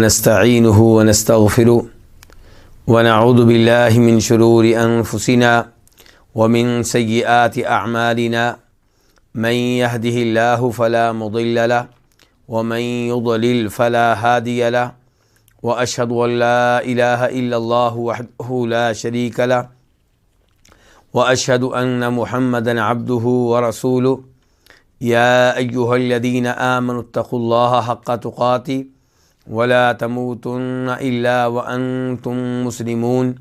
نستعينه ونستغفره ونعوذ بالله من شرور أنفسنا ومن سيئات أعمالنا من يهده الله فلا مضل له ومن يضلل فلا هادي له وأشهد أن لا إله إلا الله وحده لا شريك له وأشهد أن محمدا عبده ورسوله يا أيها الذين آمنوا اتقوا الله حق تقاته ولا تموتن إلا وأنتم مسلمون.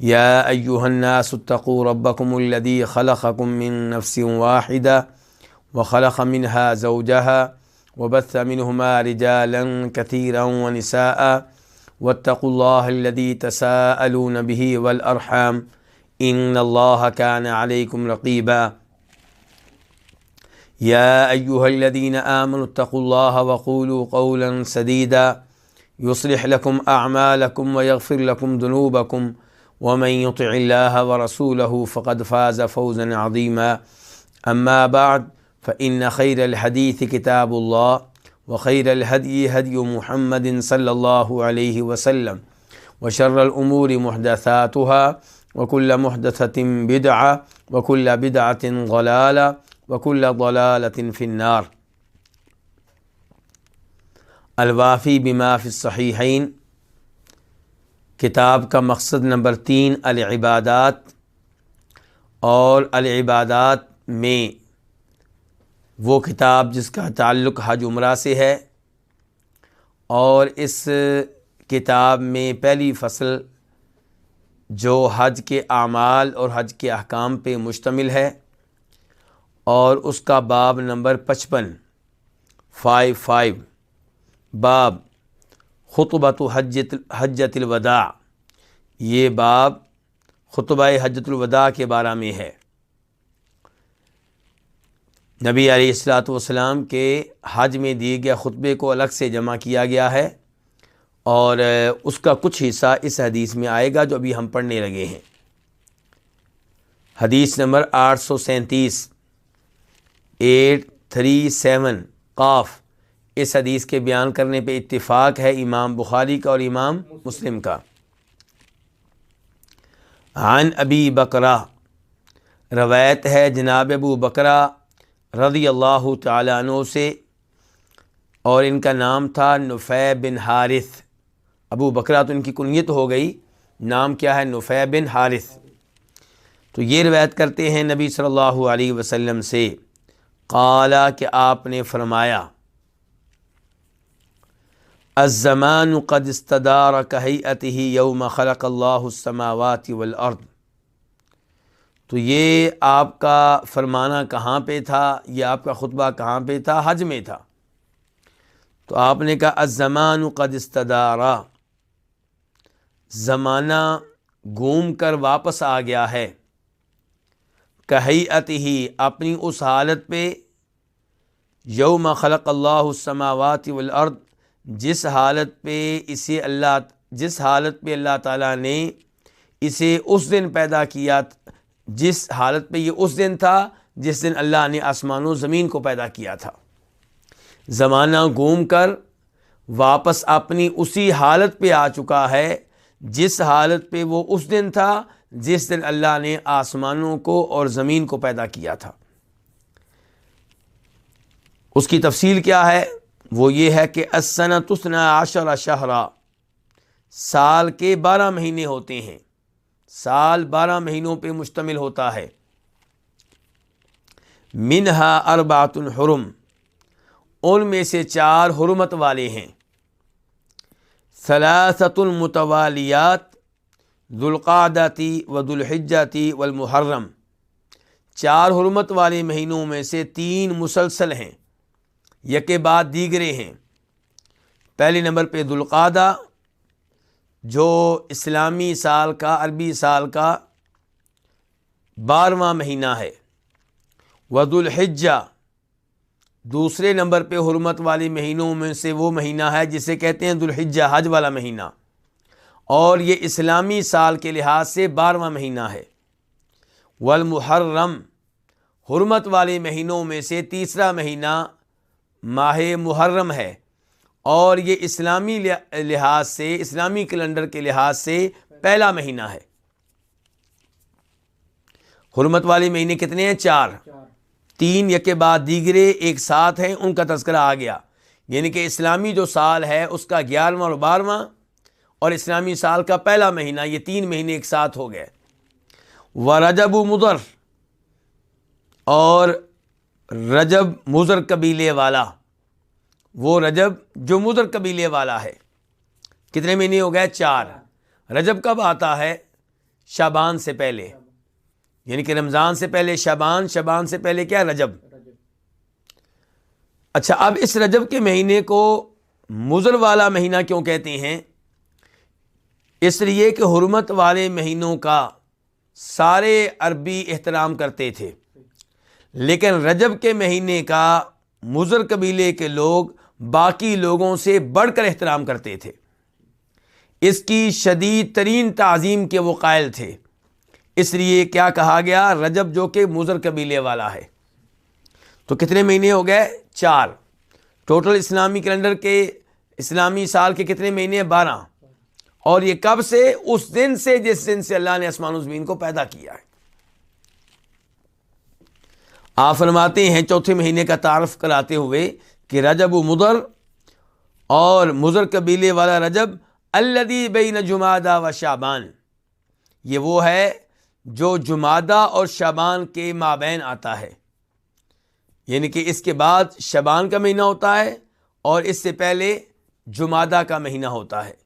يا أيها الناس اتقوا ربكم الذي خلقكم من نفس واحدة وخلق منها زوجها وبث منهما رجالا كثيرا ونساء واتقوا الله الذي تساءلون به والأرحام إن الله كان عليكم رقيبا. يا أيها الذين آمنوا اتقوا الله وقولوا قولا سديدا يصلح لكم أعمالكم ويغفر لكم ذنوبكم ومن يطع الله ورسوله فقد فاز فوزا عظيما. أما بعد، فإن خير الحديث كتاب الله وخير الهدي هدي محمد صلى الله عليه وسلم وشر الأمور محدثاتها وكل محدثة بدعة وكل بدعة ضلالة وكل ضلالة في النار. الوافی بما فی الصحیحین. کتاب کا مقصد نمبر تین، العبادات اور العبادات میں وہ کتاب جس کا تعلق حج عمرہ سے ہے اور اس کتاب میں پہلی فصل جو حج کے اعمال اور حج کے احکام پہ مشتمل ہے۔ اور اس کا باب نمبر پچپن۔ Five five. باب خطبۃ حجت حجت الوداع۔ یہ باب خطبہ حجت الوداع کے بارے میں ہے۔ نبی علیہ السلاۃ والسلام کے حج میں دیے گئے خطبے کو الگ سے جمع کیا گیا ہے اور اس کا کچھ حصہ اس حدیث میں آئے گا جو ابھی ہم پڑھنے لگے ہیں۔ حدیث نمبر آٹھ سو سینتیس۔ ایٹ تھری سیون قاف۔ اس حدیث کے بیان کرنے پہ اتفاق ہے امام بخاری کا اور امام مسلم کا۔ عن ابی بکرا روایت ہے جناب ابو بکرا رضی اللہ تعالیٰ عنہ سے اور ان کا نام تھا نفع بن حارث۔ ابو بکرا تو ان کی کنیت ہو گئی، نام کیا ہے؟ نفع بن حارث۔ تو یہ روایت کرتے ہیں نبی صلی اللہ علیہ وسلم سے۔ قالا کہ آپ نے فرمایا، الزمان قد استدار کہیته یوم خلق اللہ السماوات والارض۔ تو یہ آپ کا فرمانا کہاں پہ تھا؟ یہ آپ کا خطبہ کہاں پہ تھا؟ حج میں تھا۔ تو آپ نے کہا، الزمان قد استدارا زمانہ گھوم کر واپس آ گیا ہے۔ کہیت ہی اپنی اس حالت پہ یوم خلق اللہ السماوات والارض، جس حالت پہ اسے اللہ، جس حالت پہ اللہ تعالیٰ نے اسے اس دن پیدا کیا، جس حالت پہ یہ اس دن تھا جس دن اللہ نے آسمان و زمین کو پیدا کیا تھا۔ زمانہ گھوم کر واپس اپنی اسی حالت پہ آ چکا ہے، جس حالت پہ وہ اس دن تھا جس دن اللہ نے آسمانوں کو اور زمین کو پیدا کیا تھا۔ اس کی تفصیل کیا ہے؟ وہ یہ ہے کہ اسنا تسنا عشر شہرا۔ سال کے بارہ مہینے ہوتے ہیں۔ سال بارہ مہینوں پہ مشتمل ہوتا ہے۔ منہا اربات الحرم۔ ان میں سے چار حرمت والے ہیں۔ ثلاثت المتوالیات۔ ذوالقعداتی و ذوالحجاتی والمحرم۔ چار حرمت والے مہینوں میں سے تین مسلسل ہیں۔ یکے بعد دیگرے ہیں۔ پہلے نمبر پہ ذوالقعدہ، جو اسلامی سال کا، عربی سال کا بارہواں مہینہ ہے۔ ود الحجہ دوسرے نمبر پہ حرمت والے مہینوں میں سے وہ مہینہ ہے جسے کہتے ہیں ذوالحجہ، حج والا مہینہ۔ اور یہ اسلامی سال کے لحاظ سے بارہواں مہینہ ہے۔ والمحرم حرمت والے مہینوں میں سے تیسرا مہینہ ماہ محرم ہے۔ اور یہ اسلامی لحاظ سے، اسلامی کیلنڈر کے لحاظ سے پہلا مہینہ ہے۔ حرمت والے مہینے کتنے ہیں؟ چار۔ تین یک بعد دیگرے ایک ساتھ ہیں، ان کا تذکرہ آ گیا۔ یعنی کہ اسلامی جو سال ہے، اس کا گیارہواں اور بارہواں اور اسلامی سال کا پہلا مہینہ، یہ تین مہینے ایک ساتھ ہو گئے۔ و رجب مضر، اور رجب مضر قبیلے والا۔ وہ رجب جو مضر قبیلے والا ہے۔ کتنے مہینے ہو گئے؟ چار۔ رجب کب آتا ہے؟ شابان سے پہلے۔ یعنی کہ رمضان سے پہلے شابان شابان سے پہلے کیا؟ رجب۔ اچھا اب اس رجب کے مہینے کو مضر والا مہینہ کیوں کہتے ہیں؟ اس لیے کہ حرمت والے مہینوں کا سارے عربی احترام کرتے تھے۔ لیکن رجب کے مہینے کا مضر قبیلے کے لوگ باقی لوگوں سے بڑھ کر احترام کرتے تھے۔ اس کی شدید ترین تعظیم کے وہ قائل تھے۔ اس لیے کیا کہا گیا؟ رجب جو کہ مضر قبیلے والا ہے۔ تو کتنے مہینے ہو گئے؟ چار۔ ٹوٹل اسلامی کیلنڈر کے، اسلامی سال کے کتنے مہینے؟ بارہ۔ اور یہ کب سے؟ اس دن سے جس دن سے اللہ نے اسمان زمین کو پیدا کیا ہے۔ آپ فرماتے ہیں چوتھے مہینے کا تعارف کراتے ہوئے کہ رجب و مدر اور مضر قبیلے والا رجب الدی بین جمادہ و شابان یہ وہ ہے جو جمادہ اور شابان کے مابین آتا ہے۔ یعنی کہ اس کے بعد شبان کا مہینہ ہوتا ہے اور اس سے پہلے جمادہ کا مہینہ ہوتا ہے۔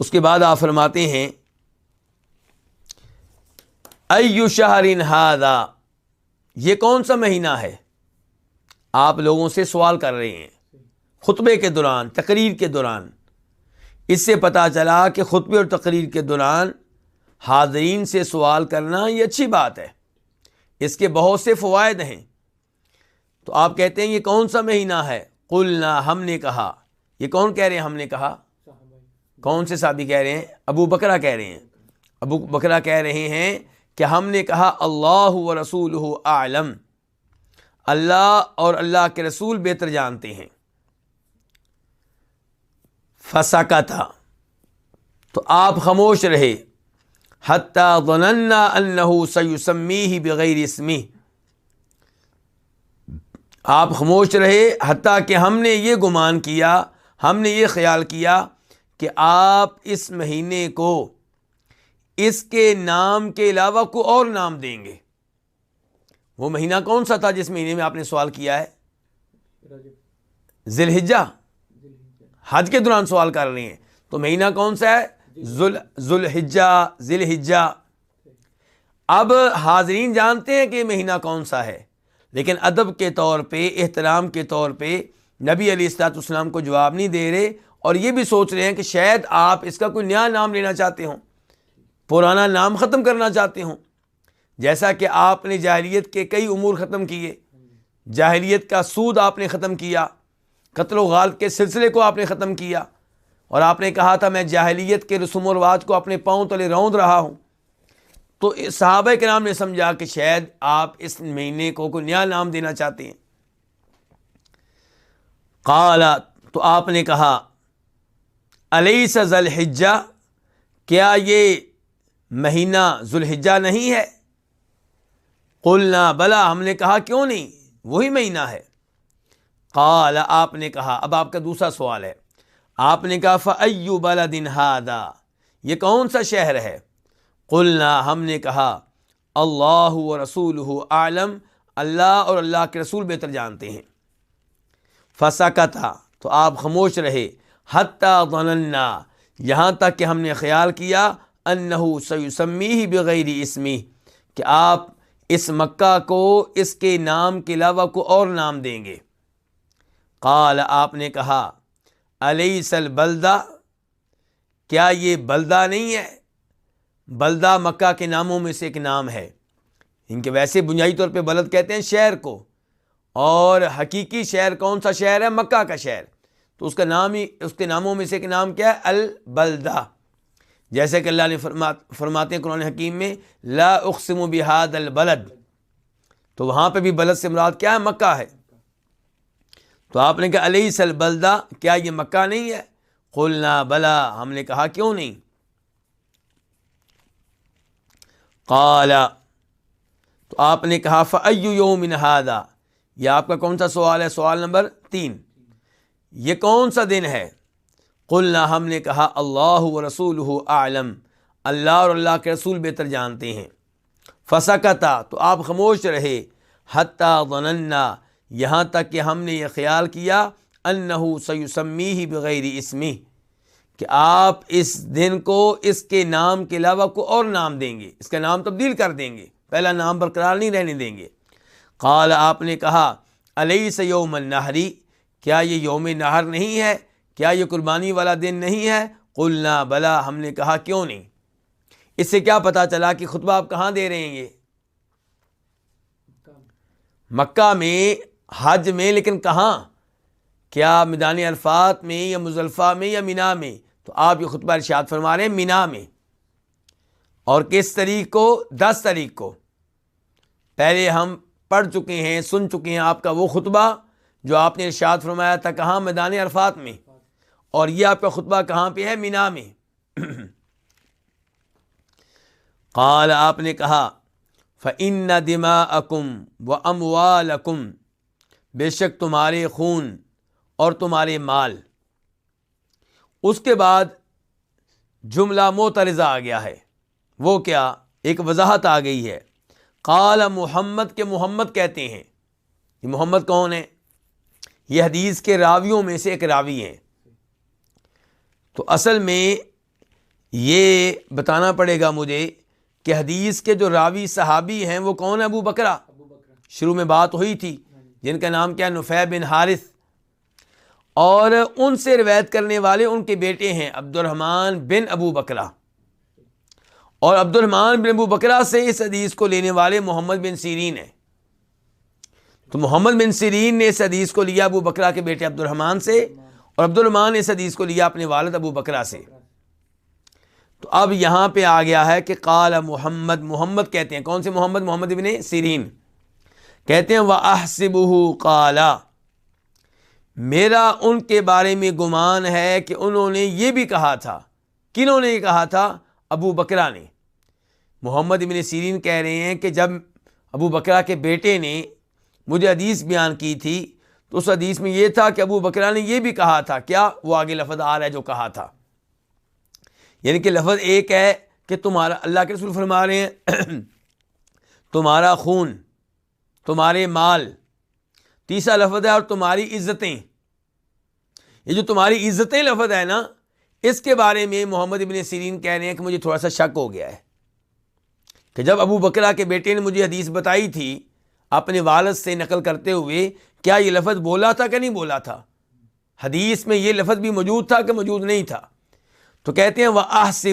اس کے بعد آپ فرماتے ہیں، ایو شہرین ہادا یہ کون سا مہینہ ہے؟ آپ لوگوں سے سوال کر رہے ہیں، خطبے کے دوران، تقریر کے دوران۔ اس سے پتہ چلا کہ خطبے اور تقریر کے دوران حاضرین سے سوال کرنا یہ اچھی بات ہے۔ اس کے بہت سے فوائد ہیں۔ تو آپ کہتے ہیں، یہ کون سا مہینہ ہے؟ قلنا، ہم نے کہا۔ یہ کون کہہ رہے ہیں، ہم نے کہا؟ کون سے صحابی کہہ رہے ہیں؟ ابو بکرا کہہ رہے ہیں۔ ابو بکرا کہہ رہے ہیں کہ ہم نے کہا اللہ و رسول عالم اللہ اور اللہ کے رسول بہتر جانتے ہیں۔ فسا کا تھا تو آپ خاموش رہے۔ حتیٰ ظننا انہو سیسمی ہی بغیر اسمی آپ خاموش رہے۔ حتیٰ کہ ہم نے یہ گمان کیا، ہم نے یہ خیال کیا۔ کہ آپ اس مہینے کو اس کے نام کے علاوہ کو اور نام دیں گے۔ وہ مہینہ کون سا تھا جس مہینے میں آپ نے سوال کیا ہے؟ ذی الحجہ حج کے دوران سوال کر رہے ہیں۔ تو مہینہ کون سا ہے؟ ذوالحجہ ذی الحجہ اب حاضرین جانتے ہیں کہ مہینہ کون سا ہے، لیکن ادب کے طور پہ، احترام کے طور پہ نبی علی السلاط اسلام کو جواب نہیں دے رہے۔ اور یہ بھی سوچ رہے ہیں کہ شاید آپ اس کا کوئی نیا نام لینا چاہتے ہوں، پرانا نام ختم کرنا چاہتے ہوں۔ جیسا کہ آپ نے جاہلیت کے کئی امور ختم کیے، جاہلیت کا سود آپ نے ختم کیا، قتل و غالب کے سلسلے کو آپ نے ختم کیا۔ اور آپ نے کہا تھا، میں جاہلیت کے رسوم و رواج کو اپنے پاؤں تلے روند رہا ہوں۔ تو صحابہ کے نام نے سمجھا کہ شاید آپ اس مہینے کو کوئی نیا نام دینا چاہتے ہیں۔ قالا تو آپ نے کہا علیہ ذوالحجہ، کیا یہ مہینہ ذوالحجہ نہیں ہے؟ قلنا، بلا، ہم نے کہا کیوں نہیں؟ وہی مہینہ ہے۔ قال، آپ نے کہا۔ اب آپ کا دوسرا سوال ہے۔ آپ نے کہا فعیو بلا دن ہادا یہ کون سا شہر ہے؟ قلنا، ہم نے کہا، اللہ و رسول عالم اللہ اور اللہ کے رسول بہتر جانتے ہیں۔ فسا کا تھا تو آپ خاموش رہے۔ حتیٰ ظننا، یہاں تک کہ ہم نے خیال کیا انہو سیسمی ہی بغیر اسمی، کہ آپ اس مکہ کو، اس کے نام کے علاوہ کو اور نام دیں گے۔ قال، آپ نے کہا علیہ سل بلدہ کیا یہ بلدہ نہیں ہے؟ بلدہ مکہ کے ناموں میں سے ایک نام ہے۔ ان کے ویسے بنیادی طور پہ بلد کہتے ہیں شہر کو۔ اور حقیقی شہر کون سا شہر ہے؟ مکہ کا شہر۔ تو اس کا نام ہی اس کے ناموں میں سے ایک نام کیا ہے؟ البلدہ۔ جیسے کہ اللہ نے فرمات فرماتے ہیں قرآن حکیم میں، لا اقسم بحاد البلد۔ تو وہاں پہ بھی بلد سے مراد کیا ہے؟ مکہ ہے۔ تو آپ نے کہا علیہ سل بلدہ کیا یہ مکہ نہیں ہے؟ قلنا، بلا۔ ہم نے کہا، کیوں نہیں؟ قالا۔ تو آپ نے کہا فعیو یوم نہادا یہ آپ کا کون سا سوال ہے؟ سوال نمبر تین۔ یہ کون سا دن ہے؟ قلنا، ہم نے کہا، اللہ و رسول عالم اللہ اور اللہ کے رسول بہتر جانتے ہیں۔ فسکتا، تو آپ خاموش رہے۔ حتیٰ وننا یہاں تک کہ ہم نے یہ خیال کیا، انہو سیسمی ہی بغیر اسمی کہ آپ اس دن کو اس کے نام کے علاوہ کو اور نام دیں گے۔ اس کا نام تبدیل کر دیں گے۔ پہلا نام برقرار نہیں رہنے دیں گے۔ قال، آپ نے کہا علیہ سے یوم النحری کیا یہ یوم نہر نہیں ہے؟ کیا یہ قربانی والا دن نہیں ہے؟ قلنا، بلا، ہم نے کہا کیوں نہیں؟ اس سے کیا پتا چلا کہ خطبہ آپ کہاں دے رہے ہیں یہ؟ مکہ میں، حج میں، لیکن کہاں؟ کیا میدان الفاط میں یا مزلفہ میں یا مینا میں؟ تو آپ یہ خطبہ ارشاد فرما رہے ہیں مینا میں۔ اور کس طریق کو؟ دس تاریخ کو۔ پہلے ہم پڑھ چکے ہیں، سن چکے ہیں آپ کا وہ خطبہ۔ جو آپ نے ارشاد فرمایا تھا کہاں میدان عرفات میں؟ اور یہ آپ کا خطبہ کہاں پہ ہے؟ مینا میں۔ قال، آپ نے کہا فن دما اکم و اموالکم بے شک تمہارے خون اور تمہارے مال۔ اس کے بعد جملہ موترزہ آ گیا ہے۔ وہ کیا؟ ایک وضاحت آ گئی ہے۔ قال، محمد کے محمد کہتے ہیں۔ یہ محمد کون ہے؟ یہ حدیث کے راویوں میں سے ایک راوی ہیں۔ تو اصل میں یہ بتانا پڑے گا مجھے کہ حدیث کے جو راوی صحابی ہیں وہ کون ہے ابو بکرا شروع میں بات ہوئی تھی۔ جن کا نام کیا؟ نفع بن حارث۔ اور ان سے روایت کرنے والے ان کے بیٹے ہیں عبد الرحمن بن ابو بکرا اور عبد الرحمن بن ابو بکرا سے اس حدیث کو لینے والے محمد بن سیرین ہیں۔ تو محمد بن سیرین نے اس حدیث کو لیا ابو بکرا کے بیٹے عبد الرحمن سے اور عبد الرحمان نے اس حدیث کو لیا اپنے والد ابو بکرا سے۔ تو اب یہاں پہ آ گیا ہے کہ قال محمد محمد کہتے ہیں۔ کون سے محمد؟ محمد بن سیرین۔ کہتے ہیں وہ احسب کالا میرا ان کے بارے میں گمان ہے کہ انہوں نے یہ بھی کہا تھا۔ کنہوں نے یہ کہا تھا؟ ابو بکرا نے۔ محمد بن سیرین کہہ رہے ہیں کہ جب ابو بکرا کے بیٹے نے مجھے حدیث بیان کی تھی تو اس حدیث میں یہ تھا کہ ابو بکرا نے یہ بھی کہا تھا، کیا وہ آگے لفظ آ رہا ہے جو کہا تھا؟ یعنی کہ لفظ ایک ہے کہ تمہارا، اللہ کے رسول فرما رہے ہیں، تمہارا خون، تمہارے مال، تیسرا لفظ ہے اور تمہاری عزتیں۔ یہ جو تمہاری عزتیں لفظ ہے نا، اس کے بارے میں محمد ابن سیرین کہہ رہے ہیں کہ مجھے تھوڑا سا شک ہو گیا ہے۔ کہ جب ابو بکرا کے بیٹے نے مجھے حدیث بتائی تھی اپنے والد سے نقل کرتے ہوئے کیا یہ لفظ بولا تھا کہ نہیں بولا تھا؟ حدیث میں یہ لفظ بھی موجود تھا کہ موجود نہیں تھا۔ تو کہتے ہیں وہ آہ سے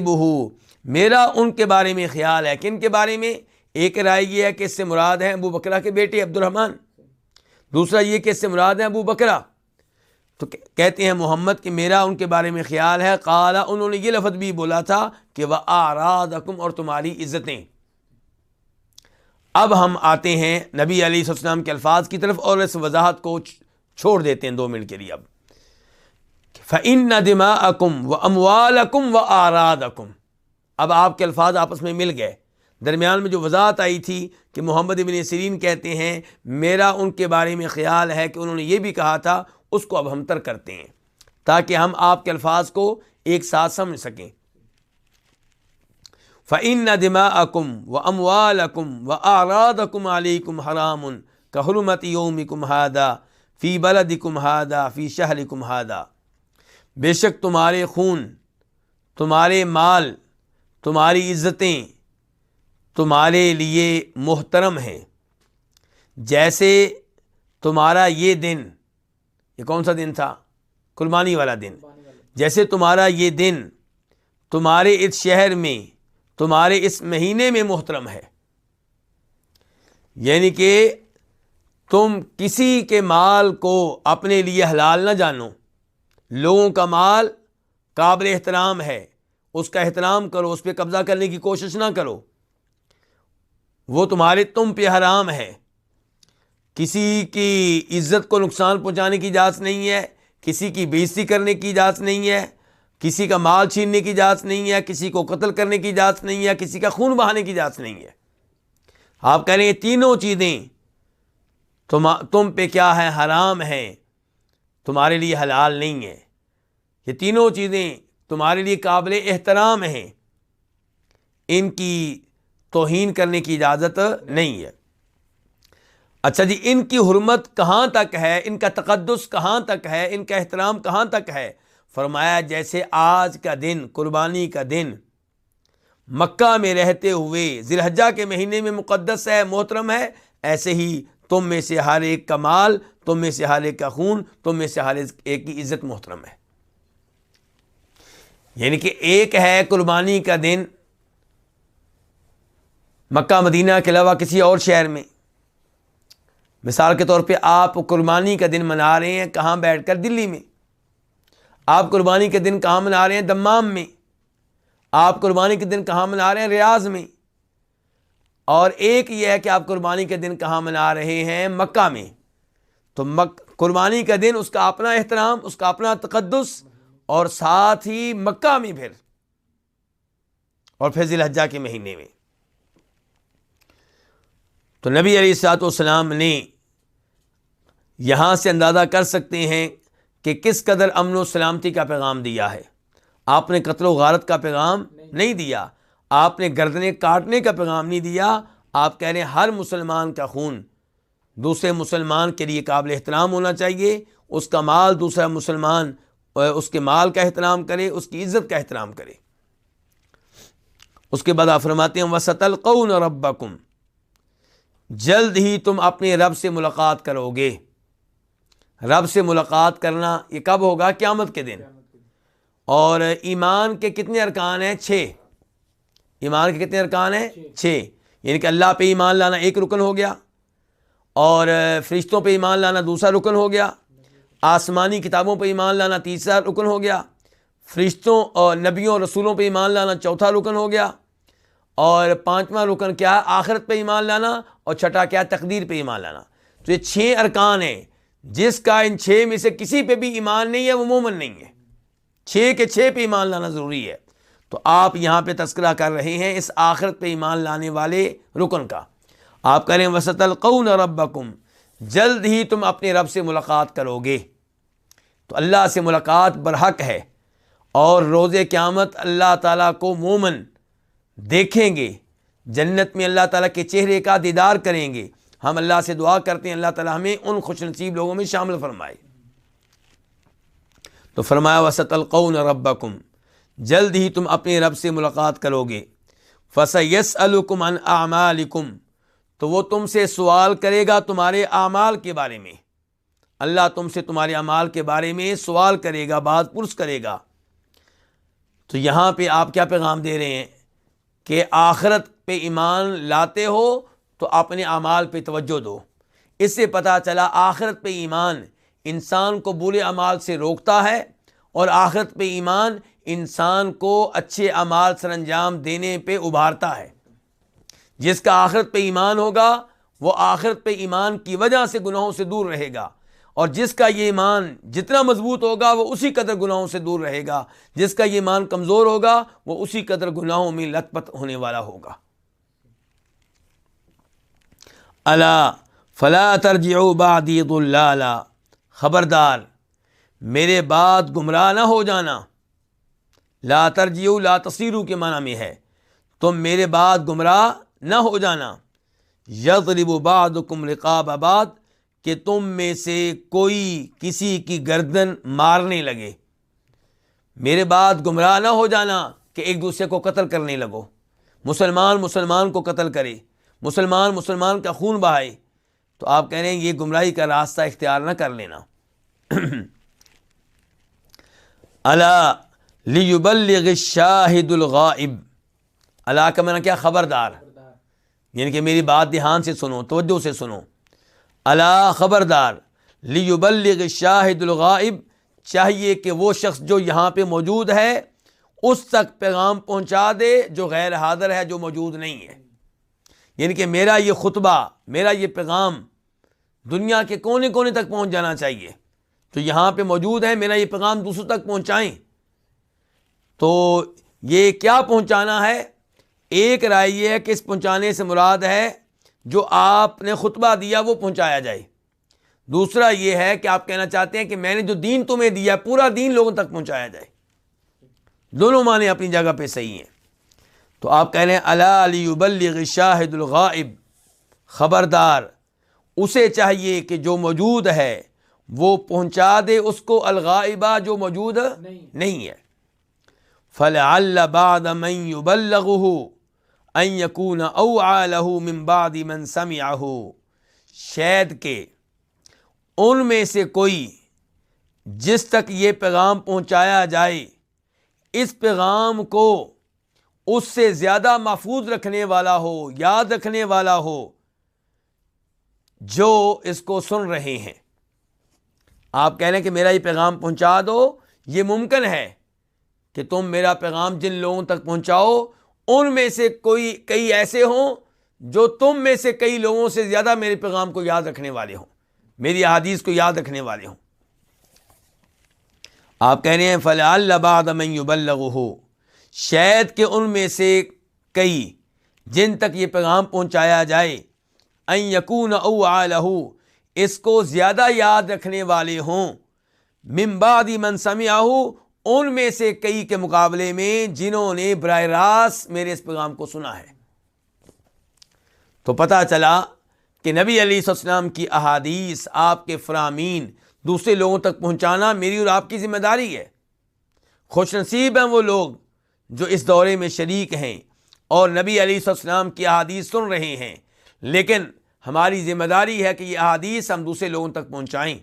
میرا ان کے بارے میں خیال ہے۔ کہ ان کے بارے میں؟ ایک رائے یہ ہے کہ اس سے مراد ہے ابو بکرا کے بیٹے عبد الرحمن دوسرا یہ کہ اس سے مراد ہے ابو بکرا تو کہتے ہیں، محمد کہ میرا ان کے بارے میں خیال ہے۔ قالا، انہوں نے یہ لفظ بھی بولا تھا کہ وہ آراد اور تمہاری عزتیں۔ اب ہم آتے ہیں نبی علیہ السلام کے الفاظ کی طرف اور اس وضاحت کو چھوڑ دیتے ہیں دو منٹ کے لیے اب۔ فعن نہ دما اکم و اموال اکم و آراد اکم اب آپ کے الفاظ آپس میں مل گئے۔ درمیان میں جو وضاحت آئی تھی کہ محمد ابن سرین کہتے ہیں، میرا ان کے بارے میں خیال ہے کہ انہوں نے یہ بھی کہا تھا، اس کو اب ہم تر کرتے ہیں تاکہ ہم آپ کے الفاظ کو ایک ساتھ سمجھ سکیں۔ فعن نہ دما اکم و اموال اکم و آراد اکم علی کم حرام کا حرمت یوم کم ہادا فی بلد کم ہادا فی شہر کم ہادا بے شک تمہارے خون، تمہارے مال، تمہاری عزتیں تمہارے لیے محترم ہیں۔ جیسے تمہارا یہ دن، یہ کون سا دن تھا؟ قربانی والا دن۔ جیسے تمہارا یہ دن تمہارے اس شہر میں تمہارے اس مہینے میں محترم ہے۔ یعنی کہ تم کسی کے مال کو اپنے لیے حلال نہ جانو۔ لوگوں کا مال قابل احترام ہے۔ اس کا احترام کرو، اس پہ قبضہ کرنے کی کوشش نہ کرو۔ وہ تمہارے تم پہ حرام ہے۔ کسی کی عزت کو نقصان پہنچانے کی اجازت نہیں ہے، کسی کی بےزتی کرنے کی اجازت نہیں ہے۔ کسی کا مال چھیننے کی اجازت نہیں ہے، کسی کو قتل کرنے کی اجازت نہیں ہے، کسی کا خون بہانے کی اجازت نہیں ہے۔ آپ کہہ رہے ہیں تینوں چیزیں تم تم پہ کیا ہے؟ حرام ہیں تمہارے لیے حلال نہیں ہے۔ یہ تینوں چیزیں تمہارے لیے قابل احترام ہیں۔ ان کی توہین کرنے کی اجازت نہیں ہے۔ اچھا جی ان کی حرمت کہاں تک ہے؟ ان کا تقدس کہاں تک ہے؟ ان کا احترام کہاں تک ہے؟ فرمایا، جیسے آج کا دن، قربانی کا دن، مکہ میں رہتے ہوئے زرحجہ کے مہینے میں مقدس ہے، محترم ہے، ایسے ہی تم میں سے ہر ایک کا مال، تم میں سے ہر ایک کا خون، تم میں سے ہر ایک کی عزت، محترم ہے۔ یعنی کہ ایک ہے قربانی کا دن، مکہ، مدینہ کے علاوہ کسی اور شہر میں۔ مثال کے طور پہ آپ قربانی کا دن منا رہے ہیں، کہاں بیٹھ کر دلی میں؟ آپ قربانی کے دن کہاں منا رہے ہیں؟ دمام میں۔ آپ قربانی کے دن کہاں منا رہے ہیں؟ ریاض میں۔ اور ایک یہ ہے کہ آپ قربانی کے دن کہاں منا رہے ہیں؟ مکہ میں۔ تو مک، قربانی کا دن اس کا اپنا احترام، اس کا اپنا تقدس اور ساتھ ہی مکہ میں پھر۔ اور پھر ذی الحجہ کے مہینے میں۔ تو نبی علیہ السلاۃ والسلام نے یہاں سے اندازہ کر سکتے ہیں کہ کس قدر امن و سلامتی کا پیغام دیا ہے؟ آپ نے قتل و غارت کا پیغام نہیں دیا، آپ نے گردنے کاٹنے کا پیغام نہیں دیا، آپ کہہ رہے ہیں ہر مسلمان کا خون، دوسرے مسلمان کے لیے قابل احترام ہونا چاہیے، اس کا مال دوسرا مسلمان، اس کے مال کا احترام کرے، اس کی عزت کا احترام کرے۔ اس کے بعد آپ فرماتے ہیں وسط القون ربکم جلد ہی تم اپنے رب سے ملاقات کرو گے۔ رب سے ملاقات کرنا یہ کب ہوگا؟ قیامت کے دن۔ اور ایمان کے کتنے ارکان ہیں؟ چھ۔ ایمان کے کتنے ارکان ہیں؟ چھ۔ یعنی کہ اللہ پہ ایمان لانا ایک رکن ہو گیا، اور فرشتوں پہ ایمان لانا دوسرا رکن ہو گیا، آسمانی کتابوں پہ ایمان لانا تیسرا رکن ہو گیا، فرشتوں اور نبیوں رسولوں پہ ایمان لانا چوتھا رکن ہو گیا، اور پانچواں رکن کیا آخرت پہ ایمان لانا، اور چھٹا کیا تقدیر پہ ایمان لانا۔ تو یہ چھ ارکان ہیں۔ جس کا ان چھ میں سے کسی پہ بھی ایمان نہیں ہے، وہ مومن نہیں ہے۔ چھ کے چھ پہ ایمان لانا ضروری ہے۔ تو آپ یہاں پہ تذکرہ کر رہے ہیں اس آخرت پہ ایمان لانے والے رکن کا۔ آپ کریں وسط القون ربکم جلد ہی تم اپنے رب سے ملاقات کرو گے۔ تو اللہ سے ملاقات برحق ہے۔ اور روز قیامت اللہ تعالیٰ کو مومن دیکھیں گے۔ جنت میں اللہ تعالیٰ کے چہرے کا دیدار کریں گے۔ ہم اللہ سے دعا کرتے ہیں، اللہ تعالیٰ ہمیں ان خوش نصیب لوگوں میں شامل فرمائے۔ تو فرمایا وسط القون ربکم جلد ہی تم اپنے رب سے ملاقات کرو گے۔ فص یس الکم ان اعمالکم تو وہ تم سے سوال کرے گا تمہارے اعمال کے بارے میں۔ اللہ تم سے تمہارے اعمال کے بارے میں سوال کرے گا، بات پرس کرے گا۔ تو یہاں پہ آپ کیا پیغام دے رہے ہیں؟ کہ آخرت پہ ایمان لاتے ہو تو اپنے اعمال پہ توجہ دو۔ اس سے پتہ چلا آخرت پہ ایمان انسان کو برے اعمال سے روکتا ہے اور آخرت پہ ایمان انسان کو اچھے اعمال سر انجام دینے پہ ابھارتا ہے۔ جس کا آخرت پہ ایمان ہوگا، وہ آخرت پہ ایمان کی وجہ سے گناہوں سے دور رہے گا۔ اور جس کا یہ ایمان جتنا مضبوط ہوگا، وہ اسی قدر گناہوں سے دور رہے گا۔ جس کا یہ ایمان کمزور ہوگا، وہ اسی قدر گناہوں میں لت پت ہونے والا ہوگا۔ اللہ فلا ترجعوا بعدی اللہ خبردار، میرے بعد گمراہ نہ ہو جانا۔ لا ترجیو لا تصیرو کے معنی میں ہے۔ تم میرے بعد گمراہ نہ ہو جانا۔ یضرب بعضکم رقاب آباد کہ تم میں سے کوئی کسی کی گردن مارنے لگے۔ میرے بعد گمراہ نہ ہو جانا کہ ایک دوسرے کو قتل کرنے لگو۔ مسلمان مسلمان کو قتل کرے۔ مسلمان مسلمان کا خون بہائے تو آپ کہہ رہے ہیں یہ گمراہی کا راستہ اختیار نہ کر لینا۔ اللہ لیبلغ شاہد الغائب۔ اللہ کا میں کیا خبردار۔ یعنی کہ میری بات دھیان سے سنو، توجہ سے سنو۔ اللہ خبردار۔ لیبلغ شاہد الغائب۔ چاہیے کہ وہ شخص جو یہاں پہ موجود ہے، اس تک پیغام پہنچا دے جو غیر حاضر ہے، جو موجود نہیں ہے۔ یعنی کہ میرا یہ خطبہ، میرا یہ پیغام دنیا کے کونے کونے تک پہنچ جانا چاہیے۔ تو یہاں پہ موجود ہے، میرا یہ پیغام دوسروں تک پہنچائیں۔ تو یہ کیا پہنچانا ہے؟ ایک رائے یہ ہے کہ اس پہنچانے سے مراد ہے جو آپ نے خطبہ دیا وہ پہنچایا جائے۔ دوسرا یہ ہے کہ آپ کہنا چاہتے ہیں کہ میں نے جو دین تمہیں دیا، پورا دین لوگوں تک پہنچایا جائے۔ دونوں معنی اپنی جگہ پہ صحیح ہیں۔ تو آپ کہہ رہے ہیں اللہ علی شاہد الغائب خبردار، اسے چاہیے کہ جو موجود ہے، وہ پہنچا دے اس کو الغائبہ جو موجود نہیں ہے۔ فل اللہ یقون او من بعد من سمعه۔ شاید کے ان میں سے کوئی جس تک یہ پیغام پہنچایا جائے، اس پیغام کو اس سے زیادہ محفوظ رکھنے والا ہو، یاد رکھنے والا ہو، جو اس کو سن رہے ہیں۔ آپ کہہ رہے ہیں کہ میرا یہ پیغام پہنچا دو، یہ ممکن ہے کہ تم میرا پیغام جن لوگوں تک پہنچاؤ، ان میں سے کوئی، کئی ایسے ہوں جو تم میں سے کئی لوگوں سے زیادہ میرے پیغام کو یاد رکھنے والے ہوں، میری احادیث کو یاد رکھنے والے ہوں۔ آپ کہہ رہے ہیں فلاں اللہ ہو شاید کہ ان میں سے کئی جن تک یہ پیغام پہنچایا جائے این یقون او آلہ اس کو زیادہ یاد رکھنے والے ہوں۔ ممبادی منسمی آہو ان میں سے کئی کے مقابلے میں جنہوں نے براہ راست میرے اس پیغام کو سنا ہے۔ تو پتہ چلا کہ نبی علیہ السلام کی احادیث آپ کے فرامین دوسرے لوگوں تک پہنچانا میری اور آپ کی ذمہ داری ہے۔ خوش نصیب ہیں وہ لوگ۔ جو اس دورے میں شریک ہیں اور نبی علیہ السلام کی احادیث سن رہے ہیں، لیکن ہماری ذمہ داری ہے کہ یہ احادیث ہم دوسرے لوگوں تک پہنچائیں۔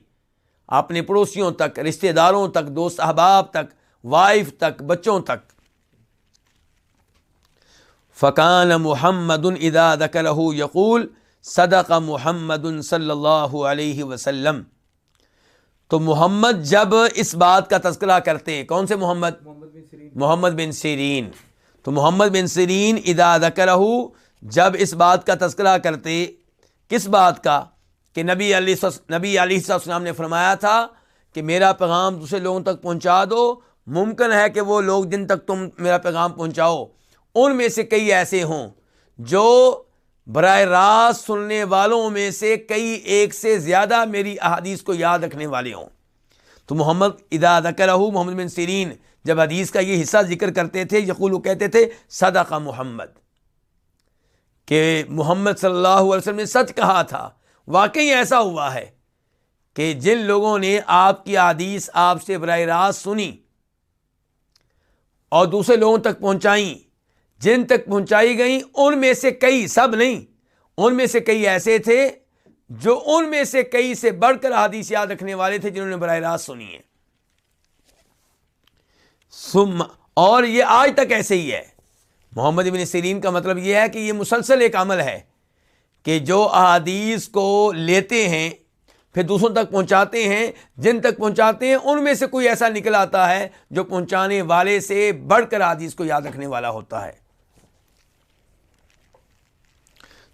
اپنے پڑوسیوں تک، رشتہ داروں تک، دوست احباب تک، وائف تک، بچوں تک۔ فقان محمد ادا دکر یقول، صدق محمد صلی اللہ علیہ وسلم۔ تو محمد جب اس بات کا تذکرہ کرتے کون سے محمد؟ محمد بن سیرین۔ تو محمد بن سیرین ادا دکرہ جب اس بات کا تذکرہ کرتے کس بات کا؟ کہ نبی علی نبی علیہ السلام نے فرمایا تھا کہ میرا پیغام دوسرے لوگوں تک پہنچا دو۔ ممکن ہے کہ وہ لوگ جن تک تم میرا پیغام پہنچاؤ ان میں سے کئی ایسے ہوں جو براہ راست سننے والوں میں سے کئی ایک سے زیادہ میری احادیث کو یاد رکھنے والے ہوں۔ تو محمد ادا دکرہ محمد بن سیرین جب حدیث کا یہ حصہ ذکر کرتے تھے یقول کہتے تھے صدقہ محمد۔ کہ محمد صلی اللہ علیہ وسلم نے سچ کہا تھا۔ واقعی ایسا ہوا ہے کہ جن لوگوں نے آپ کی حدیث آپ سے براہ راست سنی اور دوسرے لوگوں تک پہنچائیں جن تک پہنچائی گئیں، ان میں سے کئی سب نہیں۔ ان میں سے کئی ایسے تھے جو ان میں سے کئی سے بڑھ کر حدیث یاد رکھنے والے تھے جنہوں نے براہ راست سنی ہے سم اور یہ آج تک ایسے ہی ہے۔ محمد ابن سیرین کا مطلب یہ ہے کہ یہ مسلسل ایک عمل ہے کہ جو احادیث کو لیتے ہیں، پھر دوسروں تک پہنچاتے ہیں، جن تک پہنچاتے ہیں، ان میں سے کوئی ایسا نکل آتا ہے جو پہنچانے والے سے بڑھ کر حدیث کو یاد رکھنے والا ہوتا ہے۔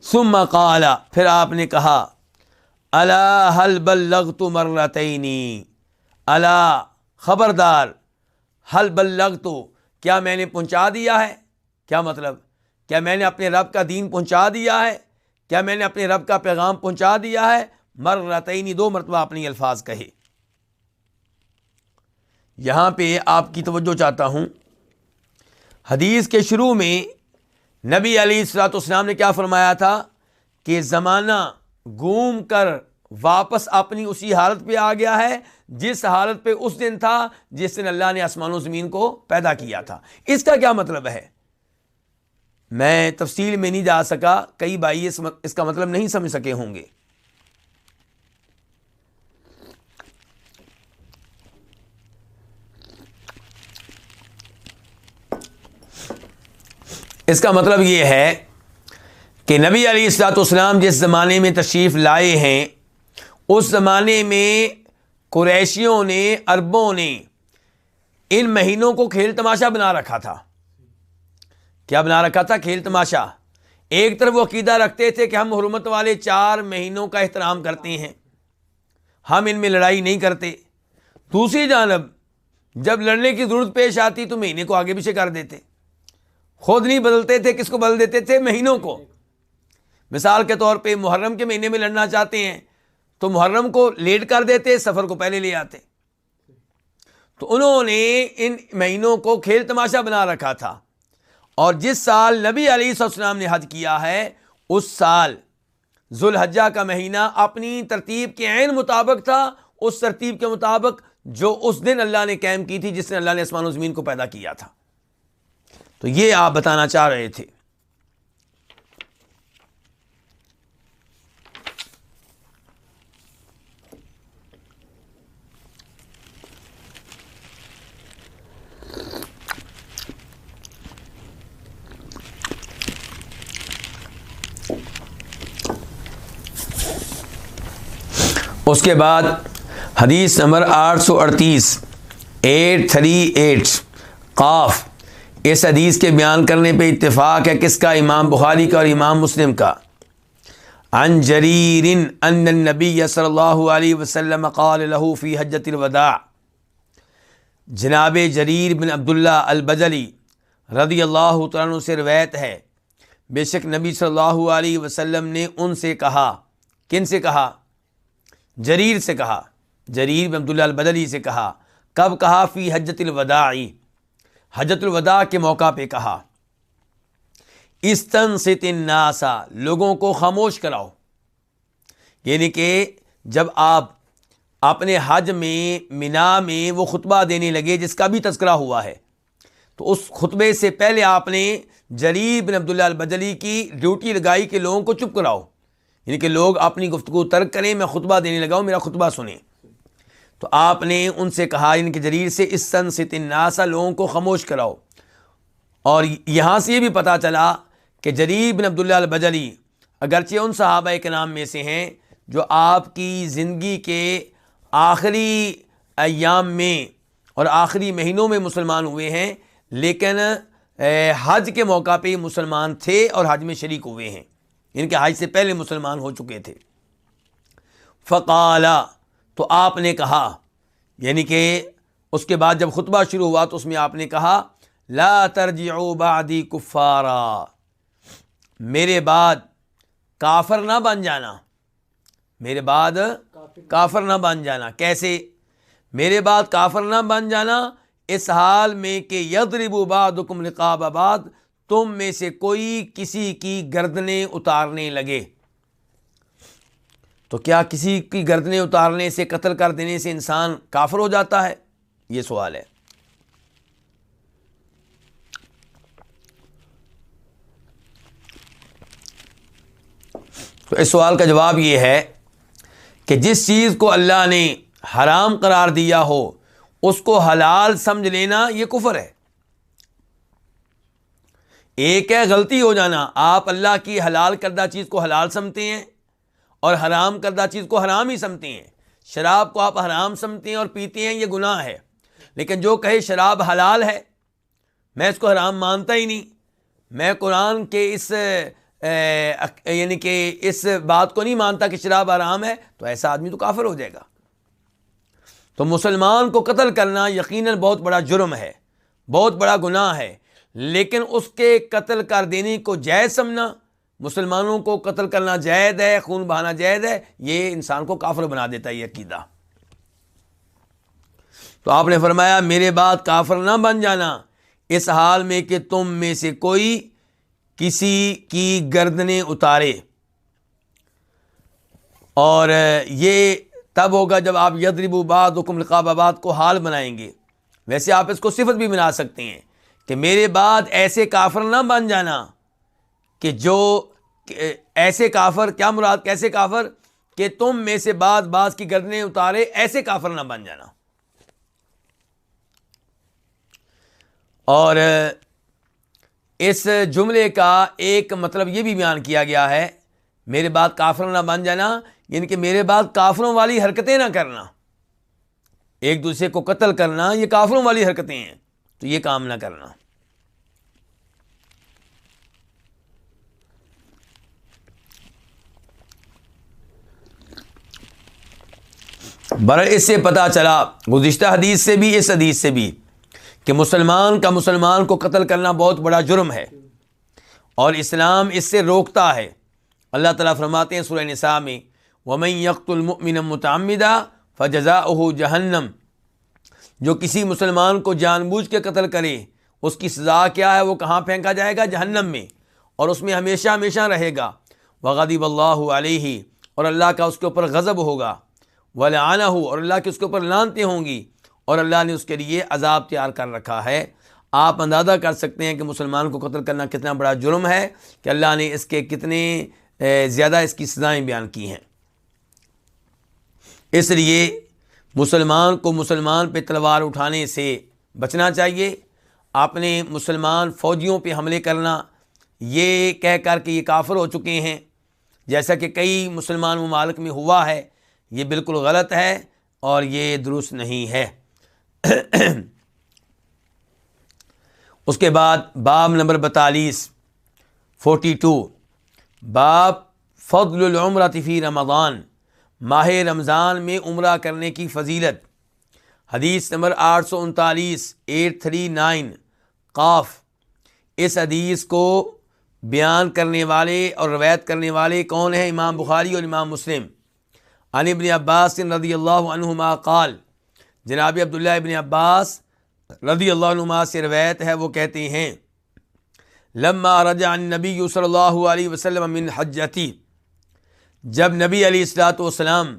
سم قال، پھر آپ نے کہا اللہ حل بلغ تو مرتعینی اللہ خبردار حل بلغ تو کیا میں نے پہنچا دیا ہے؟ کیا مطلب؟ کیا میں نے اپنے رب کا دین پہنچا دیا ہے؟ کیا میں نے اپنے رب کا پیغام پہنچا دیا ہے؟ مرتعینی دو مرتبہ اپنی الفاظ کہے۔ یہاں پہ آپ کی توجہ چاہتا ہوں۔ حدیث کے شروع میں نبی علی السلاۃ اسلام نے کیا فرمایا تھا کہ زمانہ گھوم کر واپس اپنی اسی حالت پہ آ گیا ہے، جس حالت پہ اس دن تھا جس دن اللہ نے آسمان و زمین کو پیدا کیا تھا۔ اس کا کیا مطلب ہے؟ میں تفصیل میں نہیں جا سکا، کئی بھائی اس کا مطلب نہیں سمجھ سکے ہوں گے۔ اس کا مطلب یہ ہے کہ نبی علی السلاط اسلام جس زمانے میں تشریف لائے ہیں، اس زمانے میں قریشیوں نے، عربوں نے ان مہینوں کو کھیل تماشا بنا رکھا تھا۔ کیا بنا رکھا تھا؟ کھیل تماشا۔ ایک طرف وہ عقیدہ رکھتے تھے کہ ہم حرمت والے چار مہینوں کا احترام کرتے ہیں، ہم ان میں لڑائی نہیں کرتے۔ دوسری جانب، جب لڑنے کی ضرورت پیش آتی تو مہینے کو آگے پیچھے کر دیتے۔ خود نہیں بدلتے تھے، کس کو بدل دیتے تھے؟ مہینوں کو۔ مثال کے طور پہ محرم کے مہینے میں لڑنا چاہتے ہیں، تو محرم کو لیٹ کر دیتے، سفر کو پہلے لے آتے۔ تو انہوں نے ان مہینوں کو کھیل تماشا بنا رکھا تھا۔ اور جس سال نبی علی السلام نے حج کیا ہے، اس سال ذوالحجہ کا مہینہ اپنی ترتیب کے عین مطابق تھا۔ اس ترتیب کے مطابق جو اس دن اللہ نے قائم کی تھی، جس نے اللہ نے اسمان و زمین کو پیدا کیا تھا۔ تو یہ آپ بتانا چاہ رہے تھے۔ اس کے بعد حدیث نمبر آٹھ سو اڑتیس، ایٹ تھری ایٹ قاف۔ اس حدیث کے بیان کرنے پہ اتفاق ہے کس کا؟ امام بخاری کا اور امام مسلم کا۔ ان جریر ان نبی صلی اللہ علیہ وسلم قال له فی حجت الوداع۔ جناب جریر بن عبداللہ البجلی رضی اللہ تعالیٰ سے روایت ہے۔ بے شک نبی صلی اللہ علیہ وسلم نے ان سے کہا۔ کن سے کہا؟ جریر سے کہا۔ جریر بن عبداللہ البدلی سے کہا۔ کب کہا؟ فی حجت الوداعی حجت الوداع کے موقع پہ کہا استن سے ناسا لوگوں کو خاموش کراؤ. یعنی کہ جب آپ اپنے حج میں مینا میں وہ خطبہ دینے لگے جس کا بھی تذکرہ ہوا ہے، تو اس خطبے سے پہلے آپ نے جریب بن عبداللہ البجلی کی ڈیوٹی لگائی کہ لوگوں کو چپ کراؤ یعنی کہ لوگ اپنی گفتگو ترک کریں، میں خطبہ دینے لگاؤں میرا خطبہ سنیں. تو آپ نے ان سے کہا، ان کے جریر سے، اس سن سے تناسا لوگوں کو خاموش کراؤ۔ اور یہاں سے یہ بھی پتہ چلا کہ جریب بن عبداللہ البجلی اگرچہ ان صحابہ کے نام میں سے ہیں، جو آپ کی زندگی کے آخری ایام میں اور آخری مہینوں میں مسلمان ہوئے ہیں، لیکن حج کے موقع پہ مسلمان تھے اور حج میں شریک ہوئے ہیں۔ یعنی ان کے حج سے پہلے مسلمان ہو چکے تھے۔ فقالا تو آپ نے کہا یعنی کہ اس کے بعد جب خطبہ شروع ہوا تو اس میں آپ نے کہا، لا ترجعوا بعدی کفارا، میرے بعد کافر نہ بن جانا۔ میرے بعد کافر نہ بن جانا۔ کیسے؟ میرے بعد کافر نہ بن جانا اس حال میں کہ یدرب بعضکم رقاب آباد تم میں سے کوئی کسی کی گردنیں اتارنے لگے۔ تو کیا کسی کی گردنیں اتارنے سے، قتل کر دینے سے انسان کافر ہو جاتا ہے؟ یہ سوال ہے۔ تو اس سوال کا جواب یہ ہے کہ جس چیز کو اللہ نے حرام قرار دیا ہو، اس کو حلال سمجھ لینا یہ کفر ہے۔ ایک ہے غلطی ہو جانا، آپ اللہ کی حلال کردہ چیز کو حلال سمجھتے ہیں اور حرام کردہ چیز کو حرام ہی سمجھتے ہیں۔ شراب کو آپ حرام سمجھتے ہیں اور پیتے ہیں، یہ گناہ ہے۔ لیکن جو کہے شراب حلال ہے، میں اس کو حرام مانتا ہی نہیں۔ میں قرآن کے اس یعنی کہ اس بات کو نہیں مانتا کہ شراب حرام ہے، تو ایسا آدمی تو کافر ہو جائے گا۔ تو مسلمان کو قتل کرنا یقیناً بہت بڑا جرم ہے، بہت بڑا گناہ ہے۔ لیکن اس کے قتل کر دینے کو جائز سمجھنا مسلمانوں کو قتل کرنا جائز ہے، خون بہانا جائز ہے، یہ انسان کو کافر بنا دیتا ہے یہ عقیدہ۔ تو آپ نے فرمایا، میرے بعد کافر نہ بن جانا۔ اس حال میں کہ تم میں سے کوئی کسی کی گردنیں اتارے۔ اور یہ تب ہوگا جب آپ یدرب باد حکم القاب آباد کو حال بنائیں گے۔ ویسے آپ اس کو صفت بھی بنا سکتے ہیں کہ میرے بعد ایسے کافر نہ بن جانا کہ جو ایسے کافر، کیا مراد کیسے کافر؟ کہ تم میں سے بعض بعض کی گردنیں اتارے، ایسے کافر نہ بن جانا۔ اور اس جملے کا ایک مطلب یہ بھی بیان کیا گیا ہے، میرے بعد کافر نہ بن جانا یعنی کہ میرے بعد کافروں والی حرکتیں نہ کرنا۔ ایک دوسرے کو قتل کرنا، یہ کافروں والی حرکتیں ہیں، تو یہ کام نہ کرنا۔ بر اس سے پتہ چلا، گزشتہ حدیث سے بھی، اس حدیث سے بھی کہ مسلمان کا مسلمان کو قتل کرنا بہت بڑا جرم ہے۔ اور اسلام اس سے روکتا ہے۔ اللہ تعالیٰ فرماتے ہیں سورہ نساء میں، ومن یقت المؤمن متعمدہ فجزا جہنم۔ جو کسی مسلمان کو جان بوجھ کے قتل کرے، اس کی سزا کیا ہے؟ وہ کہاں پھینکا جائے گا؟ جہنم میں۔ اور اس میں ہمیشہ ہمیشہ رہے گا۔ وغدب اللہ علیہ اور اللہ کا اس کے اوپر غضب ہوگا۔ ولعنہ ہو اور اللہ کے اس کے اوپر لانتے ہوں گی، اور اللہ نے اس کے لیے عذاب تیار کر رکھا ہے۔ آپ اندازہ کر سکتے ہیں کہ مسلمان کو قتل کرنا کتنا بڑا جرم ہے کہ اللہ نے اس کے کتنے زیادہ اس کی سزائیں بیان کی ہیں۔ اس لیے مسلمان کو مسلمان پہ تلوار اٹھانے سے بچنا چاہیے۔ اپنے مسلمان فوجیوں پہ حملے کرنا، یہ کہہ کر کے یہ کافر ہو چکے ہیں۔ جیسا کہ کئی مسلمان ممالک میں ہوا ہے یہ بالکل غلط ہے اور یہ درست نہیں ہے۔ اس کے بعد باب نمبر بتالیس فورٹی ٹو باب فضل العمرہ فی رمضان، ماہ رمضان میں عمرہ کرنے کی فضیلت۔ حدیث نمبر آٹھ سو انتالیس، ایٹ تھری نائن، قاف۔ اس حدیث کو بیان کرنے والے اور روایت کرنے والے کون ہیں؟ امام بخاری اور امام مسلم۔ عن ابن عباس رضی اللہ عنہما قال، جناب عبداللہ ابن عباس رضی اللہ عنہما سے روایت ہے، وہ کہتے ہیں، لما رجع النبی صلی اللہ علیہ وسلم من حجتی، جب نبی علیہ السلاۃ والسلام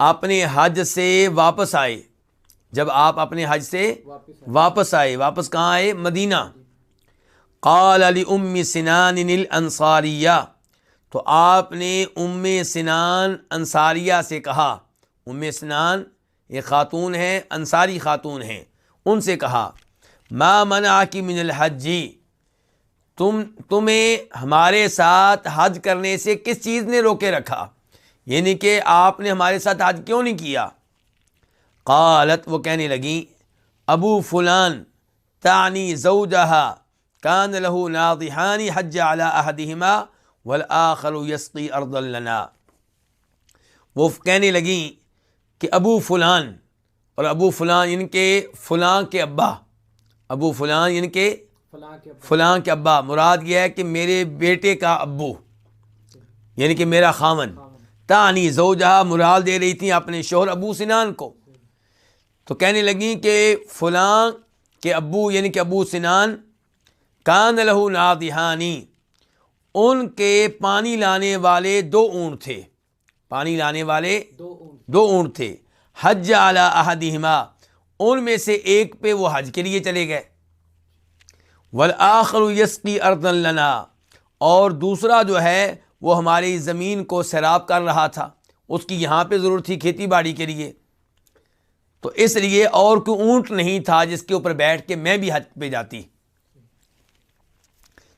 اپنے حج سے واپس آئے، جب آپ اپنے حج سے واپس آئے، واپس کہاں آئے؟ مدینہ۔ قال علی ام سنان الانصاریہ تو آپ نے ام سنان انصاریہ سے کہا۔ ام سنان یہ خاتون ہیں، انصاری خاتون ہیں۔ ان سے کہا، ما منع کی من الحجی تم، تمہیں ہمارے ساتھ حج کرنے سے کس چیز نے روکے رکھا؟ یعنی کہ آپ نے ہمارے ساتھ حج کیوں نہیں کیا؟ قالت، وہ کہنے لگیں ابو فلان تانی زوجہ کان لہو ناضحانی حج علی احدہما والآخر یسقی ارض لنا۔ وہ کہنے لگیں کہ ابو فلان، اور ابو فلان یعنی ان کے فلاں کے ابا۔ ابو فلان یعنی ان کے فلاں کے ابا۔ مراد یہ ہے کہ میرے بیٹے کا ابو یعنی کہ میرا خامن۔ تانی زوجہ مراد دے رہی تھیں اپنے شوہر ابو سنان کو۔ تو کہنے لگیں کہ فلاں کے ابو یعنی کہ ابو سنان، کان لہو نادہانی ان کے پانی لانے والے دو اونٹ تھے۔ پانی لانے والے دو اونٹ۔ تھے۔ حج اعلیٰ احدہما ان میں سے ایک پہ وہ حج کے لیے چلے گئے۔ ولاخر یسقی اردن لنا اور دوسرا جو ہے وہ ہماری زمین کو سیراب کر رہا تھا۔ اس کی یہاں پہ ضرورت تھی کھیتی باڑی کے لیے۔ تو اس لیے اور کوئی اونٹ نہیں تھا جس کے اوپر بیٹھ کے میں بھی حج پہ جاتی۔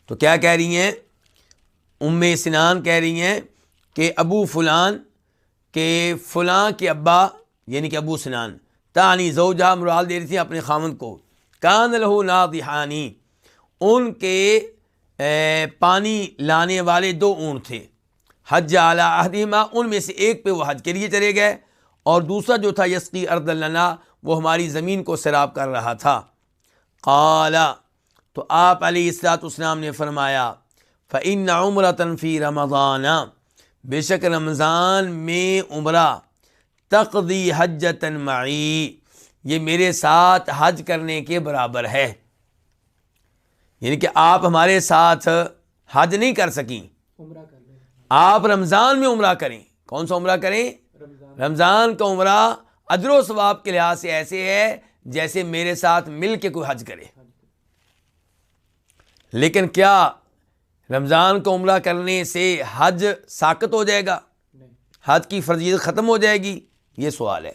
تو کیا کہہ رہی ہیں؟ ام سنان کہہ رہی ہیں کہ ابو فلان، کہ فلاں کے ابا یعنی کہ ابو سنان، تانی زوجہ مرال دے رہی تھی اپنے خامن کو۔ کان لہو نادحانی ان کے پانی لانے والے دو اونٹ تھے۔ حج اعلیٰ اہدیمہ ان میں سے ایک پہ وہ حج کے لیے چلے گئے۔ اور دوسرا جو تھا، یسقی ارد اللہ وہ ہماری زمین کو سیراب کر رہا تھا۔ قالا، تو آپ علیہ السلاط اسلام نے فرمایا فعن عمر تنفی رمضان بے شک رمضان میں عمرہ تقدی حج معی یہ میرے ساتھ حج کرنے کے برابر ہے۔ یعنی کہ آپ ہمارے ساتھ حج نہیں کر سکیں۔ آپ رمضان میں عمرہ کریں۔ کون سا عمرہ کریں؟ رمضان۔ کا عمرہ ادر و ثواب کے لحاظ سے ایسے ہے جیسے میرے ساتھ مل کے کوئی حج کرے۔ لیکن کیا رمضان کو عمرہ کرنے سے حج ساکت ہو جائے گا؟ حج کی فرضیت ختم ہو جائے گی؟ یہ سوال ہے۔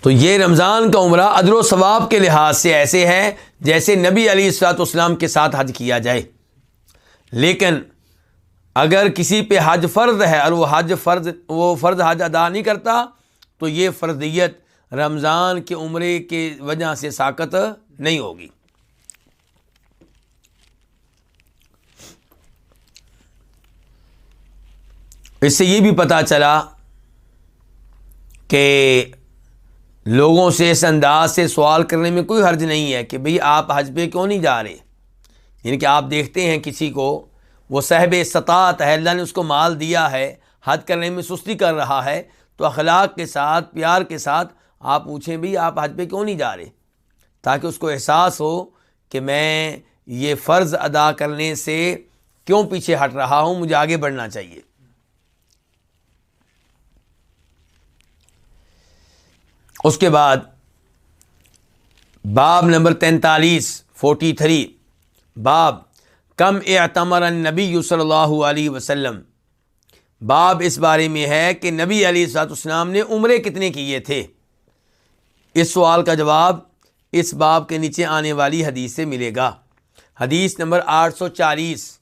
تو یہ رمضان کا عمرہ ادر و ثواب کے لحاظ سے ایسے ہے جیسے نبی علی السلاط اسلام کے ساتھ حج کیا جائے۔ لیکن اگر کسی پہ حج فرض ہے اور وہ حج فرض، وہ فرض حج ادا نہیں کرتا، تو یہ فرضیت رمضان کے عمرے کے وجہ سے ساکت نہیں ہوگی۔ اس سے یہ بھی پتہ چلا کہ لوگوں سے، اس انداز سے سوال کرنے میں کوئی حرج نہیں ہے کہ بھئی آپ حج پہ کیوں نہیں جا رہے؟ یعنی کہ آپ دیکھتے ہیں کسی کو وہ صاحب سطاعت ہے، اللہ نے اس کو مال دیا ہے حج کرنے میں سستی کر رہا ہے، تو اخلاق کے ساتھ، پیار کے ساتھ آپ پوچھیں بھئی آپ حج پہ کیوں نہیں جا رہے؟ تاکہ اس کو احساس ہو کہ میں یہ فرض ادا کرنے سے کیوں پیچھے ہٹ رہا ہوں، مجھے آگے بڑھنا چاہیے۔ اس کے بعد باب نمبر تینتالیس، فورٹی تھری، باب کم اعتمر نبی صلی اللہ علیہ وسلم۔ باب اس بارے میں ہے کہ نبی علی سات اسلام نے عمرے کتنے کیے تھے۔ اس سوال کا جواب اس باب کے نیچے آنے والی حدیث سے ملے گا۔ حدیث نمبر آٹھ سو چالیس،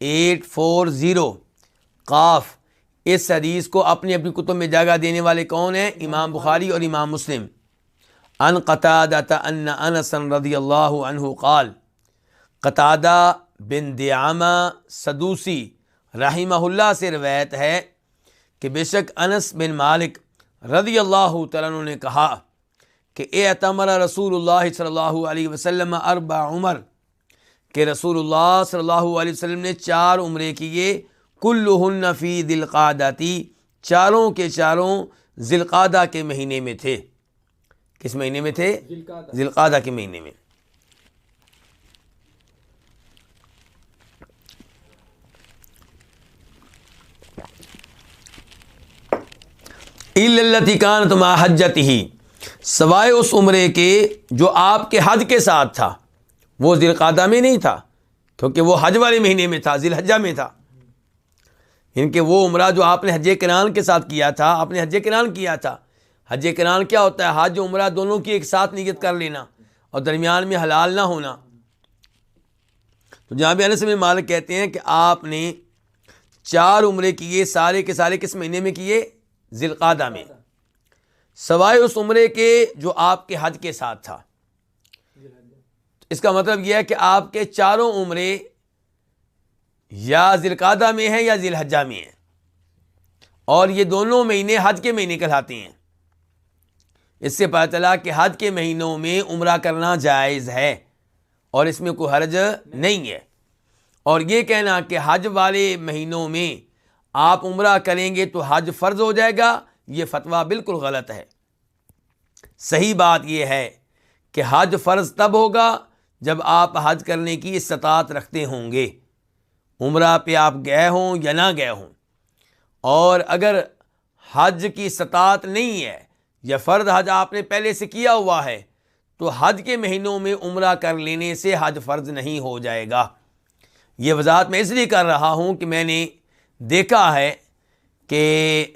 ایٹ فور زیرو۔ قاف، اس حدیث کو اپنی اپنی کتب میں جگہ دینے والے کون ہیں؟ امام بخاری اور امام مسلم۔ ان قطادہ ان انس رضی اللہ عنہ قال، قطادہ بن دیامہ صدوسی رحمہ اللہ سے روایت ہے کہ بے شک انس بن مالک رضی اللہ تعالیٰ نے کہا کہ اے تمر رسول اللہ صلی اللہ علیہ وسلم اربع عمر کہ رسول اللہ صلی اللہ علیہ وسلم نے چار عمرے کیے کل فی دلقادتی چاروں کے چاروں ذلقادہ کے مہینے میں تھے۔ کس مہینے میں تھے؟ ذلقادہ کے مہینے میں۔ اللہ کان تم حجت ہی سوائے اس عمرے کے جو آپ کے حج کے ساتھ تھا وہ ذلقادہ میں نہیں تھا کیونکہ وہ حج والے مہینے میں تھا ذی الحجہ میں تھا ان کے وہ عمرہ جو آپ نے حج کران کے ساتھ کیا تھا آپ نے حج کران کیا تھا حج کران کیا ہوتا ہے حج عمرہ دونوں کی ایک ساتھ نیت کر لینا اور درمیان میں حلال نہ ہونا تو جہاں بھی انس میں مالک کہتے ہیں کہ آپ نے چار عمرے کیے سارے کے سارے کس مہینے میں کیے ذلقادہ میں۔ سوائے اس عمرے کے جو آپ کے حج کے ساتھ تھا۔ اس کا مطلب یہ ہے کہ آپ کے چاروں عمرے یا ذلقادہ میں ہے یا ذی الحجہ میں ہے اور یہ دونوں مہینے حج کے مہینے کہلاتے ہیں۔ اس سے پتہ چلا کہ حج کے مہینوں میں عمرہ کرنا جائز ہے اور اس میں کوئی حرج نہیں ہے۔ اور یہ کہنا کہ حج والے مہینوں میں آپ عمرہ کریں گے تو حج فرض ہو جائے گا، یہ فتویٰ بالکل غلط ہے۔ صحیح بات یہ ہے کہ حج فرض تب ہوگا جب آپ حج کرنے کی استطاعت رکھتے ہوں گے۔ عمرہ پہ آپ گئے ہوں یا نہ گئے ہوں۔ اور اگر حج کی سطاعت نہیں ہے یا فرد حج آپ نے پہلے سے کیا ہوا ہے، تو حج کے مہینوں میں عمرہ کر لینے سے حج فرض نہیں ہو جائے گا۔ یہ وضاحت میں اس لیے کر رہا ہوں کہ میں نے دیکھا ہے کہ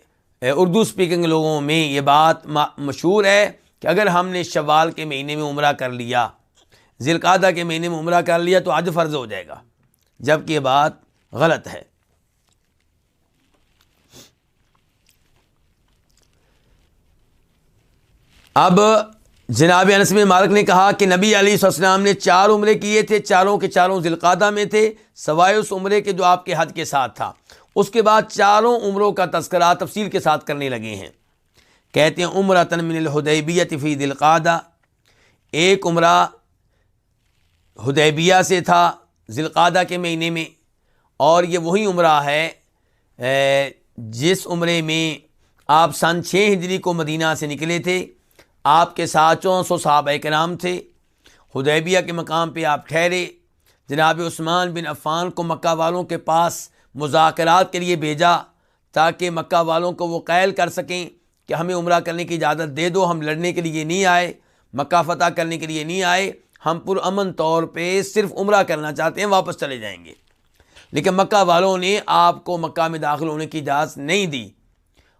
اردو اسپیکنگ لوگوں میں یہ بات مشہور ہے کہ اگر ہم نے شوال کے مہینے میں عمرہ کر لیا ذیلقادہ کے مہینے میں عمرہ کر لیا، تو حج فرض ہو جائے گا جبکہ یہ بات غلط ہے۔ اب جناب انسم مالک نے کہا کہ نبی علی السلام نے چار عمرے کیے تھے، چاروں کے چاروں ذلقادہ میں تھے، سوائے اس عمرے کے جو آپ کے حد کے ساتھ تھا۔ اس کے بعد چاروں عمروں کا تذکرہ تفصیل کے ساتھ کرنے لگے ہیں۔ کہتے ہیں عمر تنمن الحدیبیت فی دلقادہ ایک عمرہ حدیبیہ سے تھا ذلقادہ کے مہینے میں، اور یہ وہی عمرہ ہے جس عمرے میں آپ سن چھ ہجری کو مدینہ سے نکلے تھے۔ آپ کے ساتھ چون سو صحابہ کے نام تھے۔ حدیبیہ کے مقام پہ آپ ٹھہرے۔ جناب عثمان بن عفان کو مکہ والوں کے پاس مذاکرات کے لیے بھیجا تاکہ مکہ والوں کو وہ قائل کر سکیں کہ ہمیں عمرہ کرنے کی اجازت دے دو، ہم لڑنے کے لیے نہیں آئے، مکہ فتح کرنے کے لیے نہیں آئے، ہم پرامن طور پہ صرف عمرہ کرنا چاہتے ہیں، واپس چلے جائیں گے۔ لیکن مکہ والوں نے آپ کو مکہ میں داخل ہونے کی اجازت نہیں دی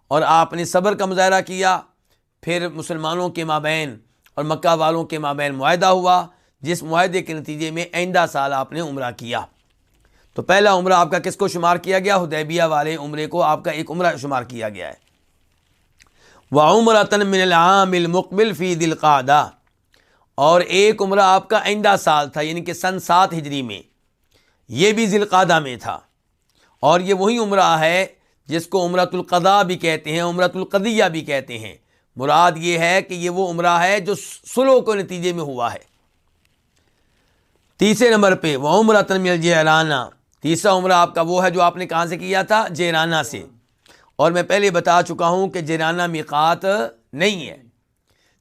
اور آپ نے صبر کا مظاہرہ کیا۔ پھر مسلمانوں کے مابین اور مکہ والوں کے مابین معاہدہ ہوا، جس معاہدے کے نتیجے میں آئندہ سال آپ نے عمرہ کیا۔ تو پہلا عمرہ آپ کا کس کو شمار کیا گیا؟ حدیبیہ والے عمرے کو آپ کا ایک عمرہ شمار کیا گیا ہے۔ و عمرتن من العام المقبل فی دل اور ایک عمرہ آپ کا آئندہ سال تھا یعنی کہ سن سات ہجری میں۔ یہ بھی ذی میں تھا۔ اور یہ وہی عمرہ ہے جس کو عمرۃ القضاء بھی کہتے ہیں عمرۃ القدیہ بھی کہتے ہیں۔ مراد یہ ہے کہ یہ وہ عمرہ ہے جو سلو کے نتیجے میں ہوا ہے۔ تیسرے نمبر پہ وہ عمرہ تنمیل جیرانہ تیسرا عمرہ آپ کا وہ ہے جو آپ نے کہاں سے کیا تھا؟ جیرانہ سے۔ اور میں پہلے بتا چکا ہوں کہ جیرانہ مقات نہیں ہے۔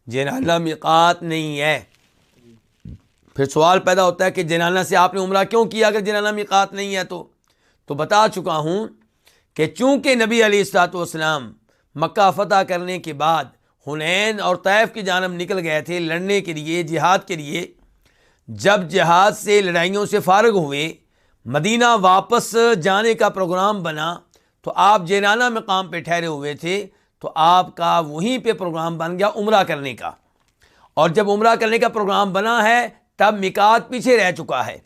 جیرانہ مقات نہیں ہے۔ پھر سوال پیدا ہوتا ہے کہ جنانہ سے آپ نے عمرہ کیوں کیا اگر جنانہ مقات نہیں ہے تو؟ تو بتا چکا ہوں کہ چونکہ نبی علی السلاط والسلام مکہ فتح کرنے کے بعد حنین اور طیف کی جانب نکل گئے تھے لڑنے کے لیے، جہاد کے لیے، جب جہاد سے لڑائیوں سے فارغ ہوئے مدینہ واپس جانے کا پروگرام بنا تو آپ جینانہ مقام پہ ٹھہرے ہوئے تھے تو آپ کا وہیں پہ پروگرام بن گیا عمرہ کرنے کا۔ اور جب عمرہ کرنے کا پروگرام بنا ہے تب مکات پیچھے رہ چکا ہے۔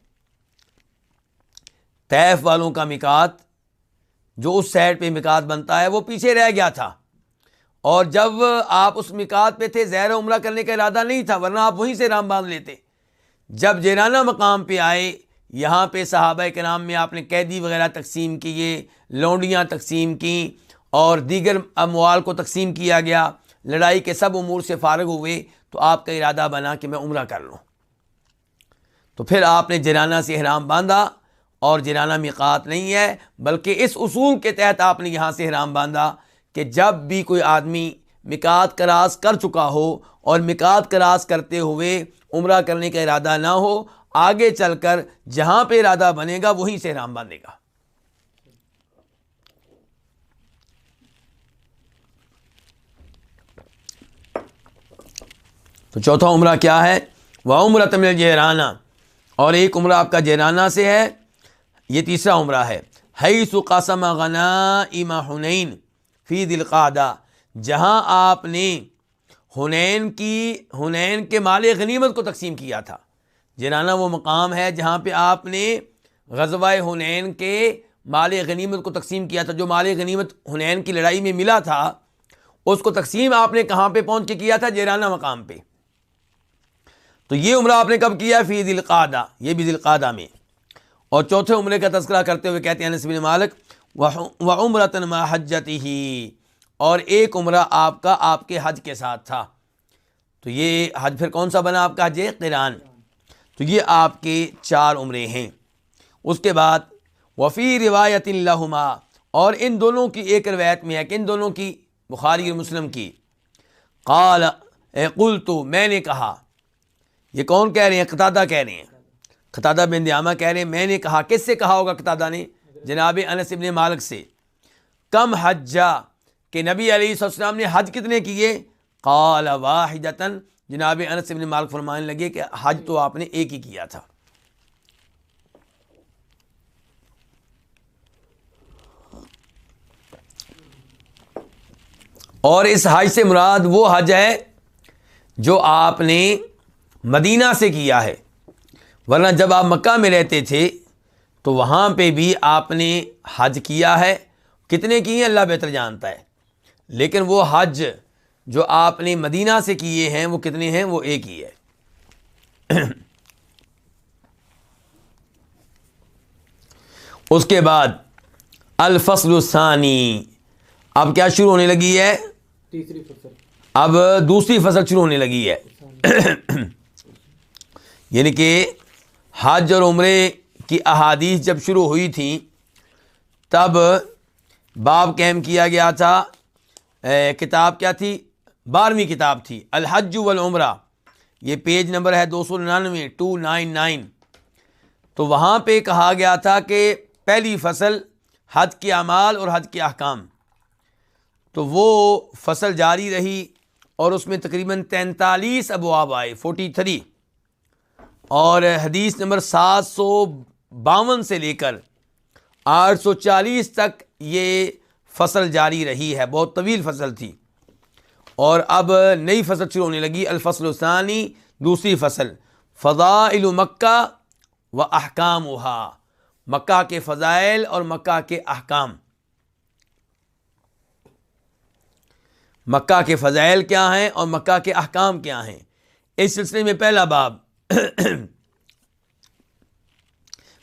طیف والوں کا مکات جو اس سائڈ پہ مکات بنتا ہے وہ پیچھے رہ گیا تھا۔ اور جب آپ اس مکات پہ تھے زہر عمرہ کرنے کا ارادہ نہیں تھا ورنہ آپ وہیں سے رام باندھ لیتے۔ جب جیرانہ مقام پہ آئے یہاں پہ صحابہ کے نام میں آپ نے قیدی وغیرہ تقسیم کیے، لونڈیاں تقسیم کیں اور دیگر اموال کو تقسیم کیا گیا۔ لڑائی کے سب امور سے فارغ ہوئے تو آپ کا ارادہ بنا کہ میں عمرہ کر لوں۔ تو پھر آپ نے جرانہ سے احرام باندھا اور جرانہ مقات نہیں ہے، بلکہ اس اصول کے تحت آپ نے یہاں سے احرام باندھا کہ جب بھی کوئی آدمی مکات کراس کر چکا ہو اور مکات کراس کرتے ہوئے عمرہ کرنے کا ارادہ نہ ہو آگے چل کر جہاں پہ ارادہ بنے گا وہیں سے احرام باندھے گا۔ تو چوتھا عمرہ کیا ہے؟ وہ عمرہ تمل جہرانہ اور ایک عمرہ آپ کا جہرانہ سے ہے۔ یہ تیسرا عمرہ ہے۔ ہئی سقاسم غنا اما حنین فی دل جہاں آپ نے حنین کی، حنین کے مال غنیمت کو تقسیم کیا تھا۔ جرانہ وہ مقام ہے جہاں پہ آپ نے غزوہ حنین کے مال غنیمت کو تقسیم کیا تھا، جو مال غنیمت حنین کی لڑائی میں ملا تھا، اس کو تقسیم آپ نے کہاں پہ پہنچ کے کیا تھا؟ جیرانہ مقام پہ۔ تو یہ عمرہ آپ نے کب کیا؟ فی دل قادہ یہ بھی دل قادہ میں۔ اور چوتھے عمرے کا تذکرہ کرتے ہوئے کہتے ہیں نصب مالک و عمرتن حجت ہی اور ایک عمرہ آپ کا آپ کے حج کے ساتھ تھا۔ تو یہ حج پھر کون سا بنا؟ آپ کا حج قرآن۔ تو یہ آپ کے چار عمرے ہیں۔ اس کے بعد، وفی روایت اللہ اور ان دونوں کی ایک روایت میں ہے کہ ان دونوں کی بخاری اور مسلم کی۔ قال، اے قل تو میں نے کہا، یہ کون کہہ رہے ہیں؟ قطادہ کہہ رہے ہیں۔ قطادہ بن دیامہ کہہ رہے ہیں، میں نے کہا، کس سے کہا ہوگا قطادہ نے؟ جناب انس ابن مالک سے۔ کم حجا کہ نبی علیہ السلام نے حج کتنے کیے؟ قال واحدتن جناب انس ابن مالک فرمانے لگے کہ حج تو آپ نے ایک ہی کیا تھا۔ اور اس حج سے مراد وہ حج ہے جو آپ نے مدینہ سے کیا ہے۔ ورنہ جب آپ مکہ میں رہتے تھے تو وہاں پہ بھی آپ نے حج کیا ہے۔ کتنے کیے اللہ بہتر جانتا ہے۔ لیکن وہ حج جو آپ نے مدینہ سے کیے ہیں وہ کتنے ہیں؟ وہ ایک ہی ہے۔ اس کے بعد الفصل الثانی۔ اب کیا شروع ہونے لگی ہے؟ تیسری فصل۔ اب دوسری فصل شروع ہونے لگی ہے۔ یعنی کہ حج اور عمرے کی احادیث جب شروع ہوئی تھیں تب باب قائم کیا گیا تھا۔ کتاب کیا تھی؟ بارہویں کتاب تھی۔ الحج والعمرہ، یہ پیج نمبر ہے دو سو ننانوے ٹو نائن نائن تو وہاں پہ کہا گیا تھا کہ پہلی فصل حج کے اعمال اور حج کے احکام۔ تو وہ فصل جاری رہی اور اس میں تقریباً تینتالیس ابواب آئے فورٹی تھری اور حدیث نمبر سات سو باون سے لے کر آٹھ سو چالیس تک یہ فصل جاری رہی ہے، بہت طویل فصل تھی۔ اور اب نئی فصل شروع ہونے لگی، الفصل ثانی دوسری فصل۔ فضائل مکہ و احکام وہا مکہ کے فضائل اور مکہ کے احکام۔ مکہ کے فضائل کیا ہیں اور مکہ کے احکام کیا ہیں؟ اس سلسلے میں پہلا باب۔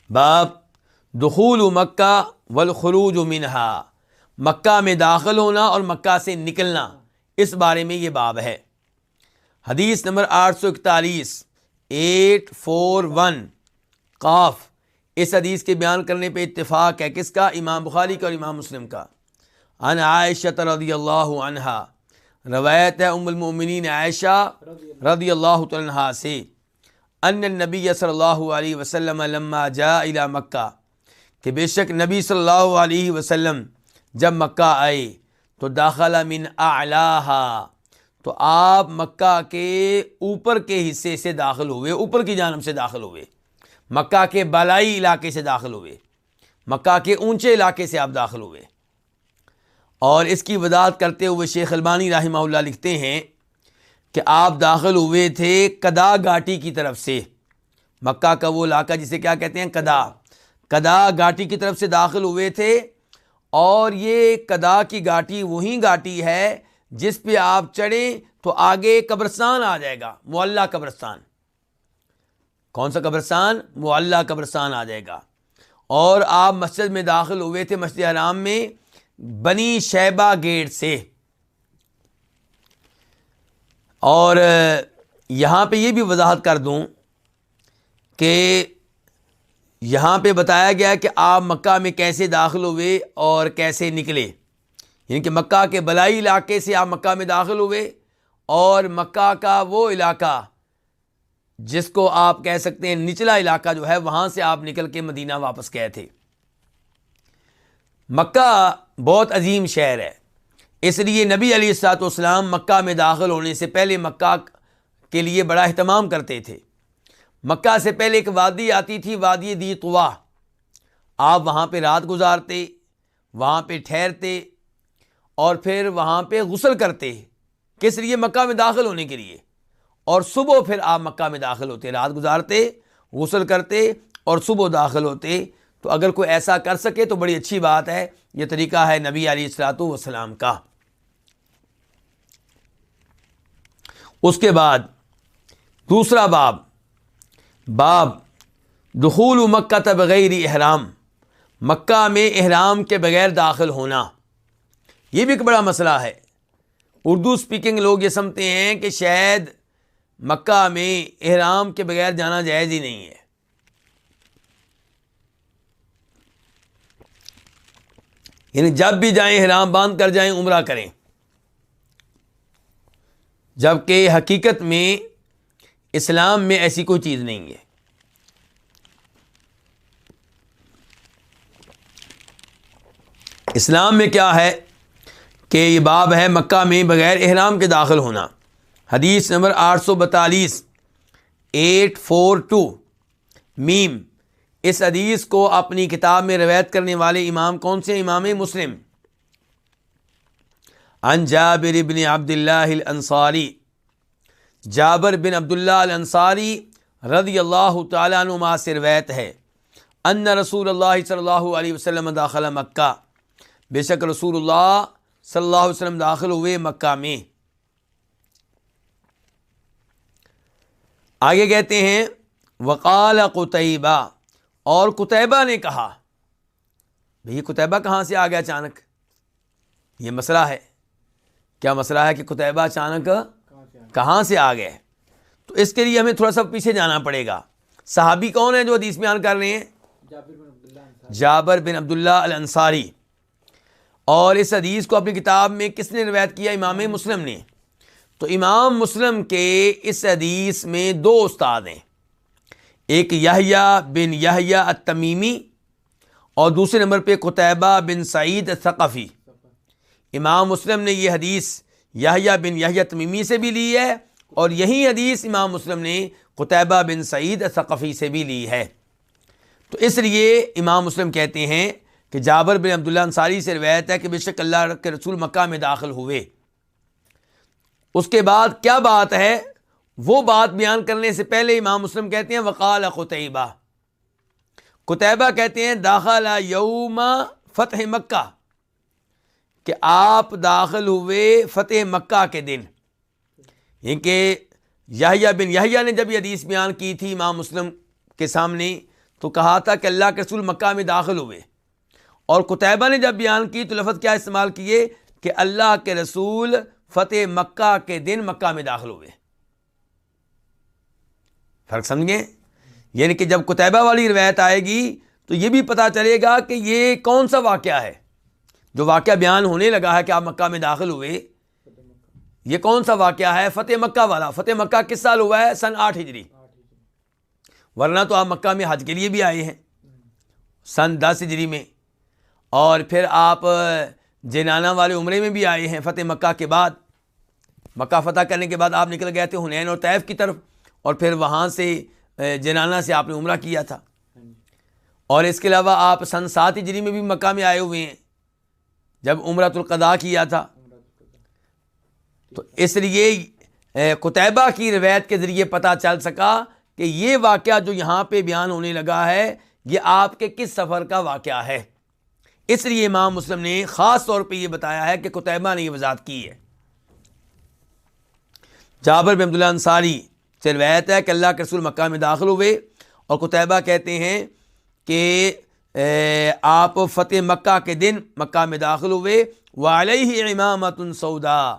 باب دخول مکہ والخروج منہا۔ مکہ میں داخل ہونا اور مکہ سے نکلنا۔ اس بارے میں یہ باب ہے۔ حدیث نمبر آٹھ سو اکتالیس، ایٹ فور ون، قاف۔ اس حدیث کے بیان کرنے پہ اتفاق ہے کس کا؟ امام بخاری کا اور امام مسلم کا۔ ان عائشہ رضی اللہ عنہا، روایت ہے ام المؤمنین عائشہ رضی اللہ عنہ سے۔ ان نبی صلی اللہ علیہ وسلم لما جا الى مکہ، کہ بے شک نبی صلی اللہ علیہ وسلم جب مکہ آئے تو داخلہ من اعلیٰ، تو آپ مکہ کے اوپر کے حصے سے داخل ہوئے، اوپر کی جانب سے داخل ہوئے۔ مکہ کے بالائی علاقے سے داخل ہوئے۔ مکہ کے اونچے علاقے سے آپ داخل ہوئے۔ اور اس کی وضاحت کرتے ہوئے شیخ البانی رحمہ اللہ لکھتے ہیں کہ آپ داخل ہوئے تھے کدا گاٹی کی طرف سے۔ مکہ کا وہ علاقہ جسے کیا کہتے ہیں؟ کدا۔ کدا گاٹی کی طرف سے داخل ہوئے تھے اور یہ کدا کی گاٹی وہی گاٹی ہے جس پہ آپ چڑھیں تو آگے قبرستان آ جائے گا معلّہ قبرستان۔ کون سا قبرستان؟ معلّہ قبرستان آ جائے گا۔ اور آپ مسجد میں داخل ہوئے تھے مسجد حرام میں بنی شیبہ گیٹ سے۔ اور یہاں پہ یہ بھی وضاحت کر دوں کہ یہاں پہ بتایا گیا کہ آپ مکہ میں کیسے داخل ہوئے اور کیسے نکلے۔ یعنی کہ مکہ کے بلائی علاقے سے آپ مکہ میں داخل ہوئے اور مکہ کا وہ علاقہ جس کو آپ کہہ سکتے ہیں نچلا علاقہ جو ہے، وہاں سے آپ نکل کے مدینہ واپس گئے تھے۔ مکہ بہت عظیم شہر ہے۔ اس لیے نبی علی السلاط والسلام مکہ میں داخل ہونے سے پہلے مکہ کے لیے بڑا اہتمام کرتے تھے۔ مکہ سے پہلے ایک وادی آتی تھی، وادی دی توا آپ وہاں پہ رات گزارتے، وہاں پہ ٹھہرتے اور پھر وہاں پہ غسل کرتے کس لیے؟ مکہ میں داخل ہونے کے لیے۔ اور صبح پھر آپ مکہ میں داخل ہوتے، رات گزارتے، غسل کرتے اور صبح داخل ہوتے۔ تو اگر کوئی ایسا کر سکے تو بڑی اچھی بات ہے، یہ طریقہ ہے نبی علی اصلاۃ والسلام کا۔ اس کے بعد دوسرا باب باب دخول مکہ بغیر احرام، مکہ میں احرام کے بغیر داخل ہونا۔ یہ بھی ایک بڑا مسئلہ ہے۔ اردو اسپیکنگ لوگ یہ سمجھتے ہیں کہ شاید مکہ میں احرام کے بغیر جانا جائز ہی نہیں ہے۔ یعنی جب بھی جائیں، احرام باندھ کر جائیں، عمرہ کریں۔ جبکہ حقیقت میں اسلام میں ایسی کوئی چیز نہیں ہے۔ اسلام میں کیا ہے کہ یہ باب ہے مکہ میں بغیر احرام کے داخل ہونا۔ حدیث نمبر آٹھ سو بتالیس، ایٹ فور ٹو، میم۔ اس حدیث کو اپنی کتاب میں روایت کرنے والے امام کون سے؟ امام مسلم۔ ان جابر بن عبد اللہ الانصاری۔ جابر بن عبداللہ الانصاری رضی اللہ تعالیٰ عنہ سے روایت ہے۔ ان رسول اللہ صلی اللہ علیہ وسلم داخلہ مکہ۔ بے شک رسول اللہ صلی اللہ علیہ وسلم داخل ہوئے مکہ میں۔ آگے کہتے ہیں، وقال قطعبہ اور کتیبہ نے کہا، بھئی کتیبہ کہاں سے آ گیا اچانک؟ یہ مسئلہ ہے۔ کیا مسئلہ ہے کہ کتیبہ اچانک کہاں سے آ گئے؟ تو اس کے لیے ہمیں تھوڑا سا پیچھے جانا پڑے گا۔ صحابی کون ہے جو حدیث بیان کر رہے ہیں؟ جابر بن عبداللہ الانصاری۔ اور اس حدیث کو اپنی کتاب میں کس نے روایت کیا؟ امام مسلم نے۔ تو امام مسلم کے اس حدیث میں دو استاد ہیں۔ ایک یحییٰ بن یحییٰ التمیمی اور دوسرے نمبر پہ قطعبہ بن سعید ثقفی امام مسلم نے یہ حدیث یحییٰ بن یحییٰ تمیمی سے بھی لی ہے اور یہی حدیث امام مسلم نے قطعبہ بن سعید ثقفی سے بھی لی ہے۔ تو اس لیے امام مسلم کہتے ہیں کہ جابر بن عبداللہ انصاری سے روایت ہے کہ بے شک اللہ کے رسول مکہ میں داخل ہوئے۔ اس کے بعد کیا بات ہے؟ وہ بات بیان کرنے سے پہلے امام مسلم کہتے ہیں، وقال قطعبہ۔ قطعبہ کہتے ہیں داخلہ یوم فتح مکہ۔ کہ آپ داخل ہوئے فتح مکہ کے دن۔ یعنی ان کے یاہیا بن یاہیا نے جب یہ حدیث بیان کی تھی امام مسلم کے سامنے، تو کہا تھا کہ اللہ کے رسول مکہ میں داخل ہوئے۔ اور قطعبہ نے جب بیان کی تو لفظ کیا استعمال کیے کہ اللہ کے رسول فتح مکہ کے دن مکہ میں داخل ہوئے۔ فرق سمجھیں؟ یعنی کہ جب کتبہ والی روایت آئے گی تو یہ بھی پتہ چلے گا کہ یہ کون سا واقعہ ہے۔ جو واقعہ بیان ہونے لگا ہے کہ آپ مکہ میں داخل ہوئے یہ کون سا واقعہ ہے؟ فتح مکہ والا۔ فتح مکہ کس سال ہوا ہے؟ سن آٹھ ہجری۔ ورنہ تو آپ مکہ میں حج کے لیے بھی آئے ہیں۔ سن دس ہجری میں۔ اور پھر آپ جینانا والے عمرے میں بھی آئے ہیں فتح مکہ کے بعد۔ مکہ فتح کرنے کے بعد آپ نکل گئے تھے ہنین اور طیف کی طرف۔ اور پھر وہاں سے جنانا سے آپ نے عمرہ کیا تھا۔ اور اس کے علاوہ آپ سن سات ہجری میں بھی مکہ میں آئے ہوئے ہیں۔ جب عمرۃ القضاء کیا تھا، تو اس لیے قطعبہ کی روایت کے ذریعے پتہ چل سکا کہ یہ واقعہ جو یہاں پہ بیان ہونے لگا ہے، یہ آپ کے کس سفر کا واقعہ ہے۔ اس لیے امام مسلم نے خاص طور پہ یہ بتایا ہے کہ قطعبہ نے یہ وضاحت کی ہے۔ جابر بن عبداللہ انصاری سے روایت ہے کہ اللہ کے رسول مکہ میں داخل ہوئے اور قطعبہ کہتے ہیں کہ آپ فتح مکہ کے دن مکہ میں داخل ہوئے علیہ امامت سودا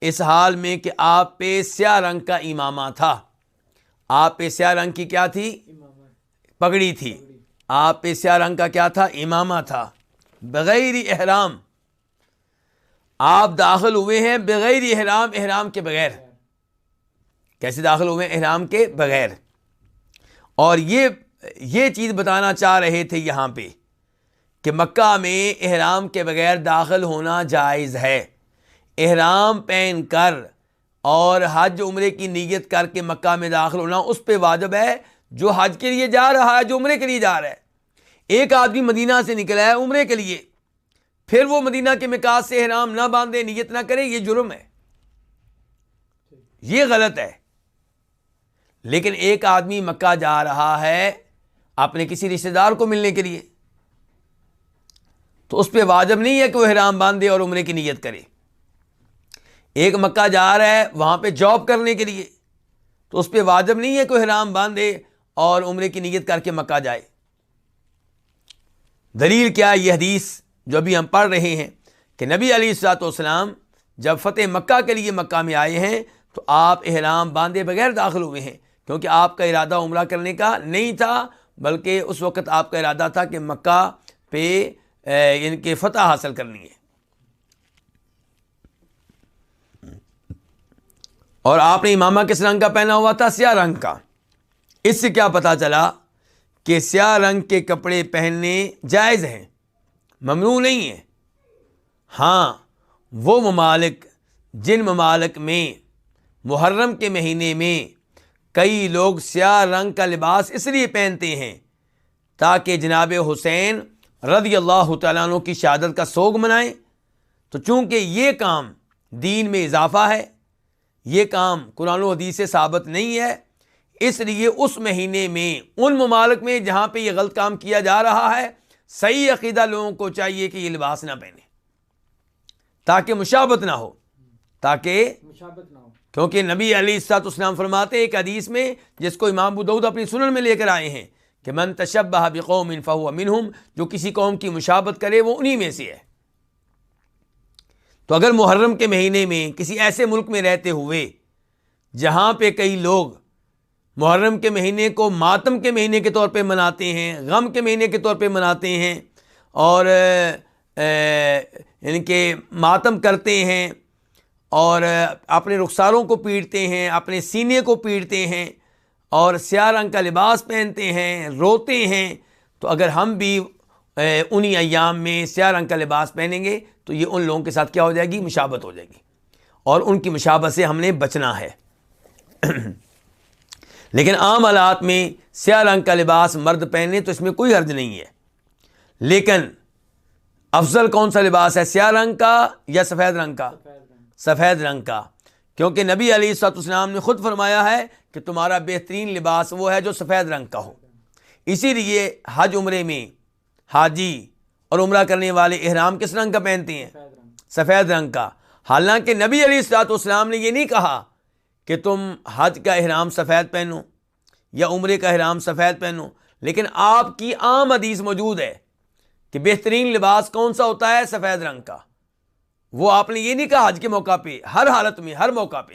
اس حال میں کہ آپ پہ سیاہ رنگ کا امامہ تھا۔ آپ پہ سیاہ رنگ کی کیا تھی؟ پگڑی تھی۔ آپ پہ سیاہ رنگ کا کیا تھا؟ امامہ تھا۔ بغیر احرام۔ آپ داخل ہوئے ہیں بغیر احرام احرام کے بغیر۔ کیسے داخل ہوئے؟ احرام کے بغیر۔ اور یہ یہ چیز بتانا چاہ رہے تھے یہاں پہ کہ مکہ میں احرام کے بغیر داخل ہونا جائز ہے۔ احرام پہن کر اور حج عمرے کی نیت کر کے مکہ میں داخل ہونا اس پہ واجب ہے جو حج کے لیے جا رہا ہے، جو عمرے کے لیے جا رہا ہے۔ ایک آدمی مدینہ سے نکلا ہے عمرے کے لیے، پھر وہ مدینہ کے مکاس سے احرام نہ باندھے، نیت نہ کرے، یہ جرم ہے۔ یہ غلط ہے۔ لیکن ایک آدمی مکہ جا رہا ہے اپنے کسی رشتے دار کو ملنے کے لیے۔ تو اس پہ واجب نہیں ہے کہ وہ حرام باندھے اور عمرے کی نیت کرے۔ ایک مکہ جا رہا ہے، وہاں پہ جاب کرنے کے لیے۔ تو اس پہ واجب نہیں ہے کہ حرام باندھے اور عمرے کی نیت کر کے مکہ جائے۔ دلیل کیا یہ حدیث جو ابھی ہم پڑھ رہے ہیں کہ نبی علی السلاۃ والسلام جب فتح مکہ کے لیے مکہ میں آئے ہیں، تو آپ احرام باندھے بغیر داخل ہوئے ہیں۔ کیونکہ آپ کا ارادہ عمرہ کرنے کا نہیں تھا بلکہ اس وقت آپ کا ارادہ تھا کہ مکہ پہ ان کے فتح حاصل کرنی ہے۔ اور آپ نے امامہ کس رنگ کا پہنا ہوا تھا؟ سیاہ رنگ کا۔ اس سے کیا پتا چلا کہ سیاہ رنگ کے کپڑے پہننے جائز ہیں؟ ممنوع نہیں ہے۔ ہاں وہ ممالک جن ممالک میں محرم کے مہینے میں کئی لوگ سیاہ رنگ کا لباس اس لیے پہنتے ہیں تاکہ جناب حسین رضی اللہ تعالیٰ عنہ کی شہادت کا سوگ منائیں۔ تو چونکہ یہ کام دین میں اضافہ ہے، یہ کام قرآن و حدیث سے ثابت نہیں ہے، اس لیے اس مہینے میں ان ممالک میں جہاں پہ یہ غلط کام کیا جا رہا ہے، صحیح عقیدہ لوگوں کو چاہیے کہ یہ لباس نہ پہنے تاکہ مشابت نہ ہو، تاکہ مشابت نہ ہو۔ کیونکہ نبی علی السلاط اسلام فرماتے ایک حدیث میں جس کو امام بدعود اپنی سنن میں لے کر آئے ہیں کہ من تشبہ بقوم فہو منہم، جو کسی قوم کی مشابت کرے وہ انہی میں سے ہے۔ تو اگر محرم کے مہینے میں کسی ایسے ملک میں رہتے ہوئے جہاں پہ کئی لوگ محرم کے مہینے کو ماتم کے مہینے کے طور پہ مناتے ہیں، غم کے مہینے کے طور پہ مناتے ہیں اور یعنی کہ ماتم کرتے ہیں اور اپنے رخساروں کو پیٹتے ہیں، اپنے سینے کو پیٹتے ہیں اور سیاہ رنگ کا لباس پہنتے ہیں، روتے ہیں۔ تو اگر ہم بھی انہی ایام میں سیاہ رنگ کا لباس پہنیں گے تو یہ ان لوگوں کے ساتھ کیا ہو جائے گی؟ مشابت ہو جائے گی۔ اور ان کی مشابت سے ہم نے بچنا ہے۔ لیکن عام حالات میں سیاہ رنگ کا لباس مرد پہنے تو اس میں کوئی حرج نہیں ہے۔ لیکن افضل کون سا لباس ہے، سیاہ رنگ کا یا سفید رنگ کا؟ سفید رنگ کا۔ کیونکہ نبی علی سات اسلام نے خود فرمایا ہے کہ تمہارا بہترین لباس وہ ہے جو سفید رنگ کا ہو۔ اسی لیے حج عمرے میں حاجی اور عمرہ کرنے والے احرام کس رنگ کا پہنتے ہیں؟ سفید رنگ کا۔ حالانکہ نبی علی السلاط اسلام نے یہ نہیں کہا کہ تم حج کا احرام سفید پہنو یا عمرے کا احرام سفید پہنو، لیکن آپ کی عام حدیث موجود ہے کہ بہترین لباس کون سا ہوتا ہے؟ سفید رنگ کا۔ وہ آپ نے یہ نہیں کہا حج کے موقع پہ، ہر حالت میں، ہر موقع پہ۔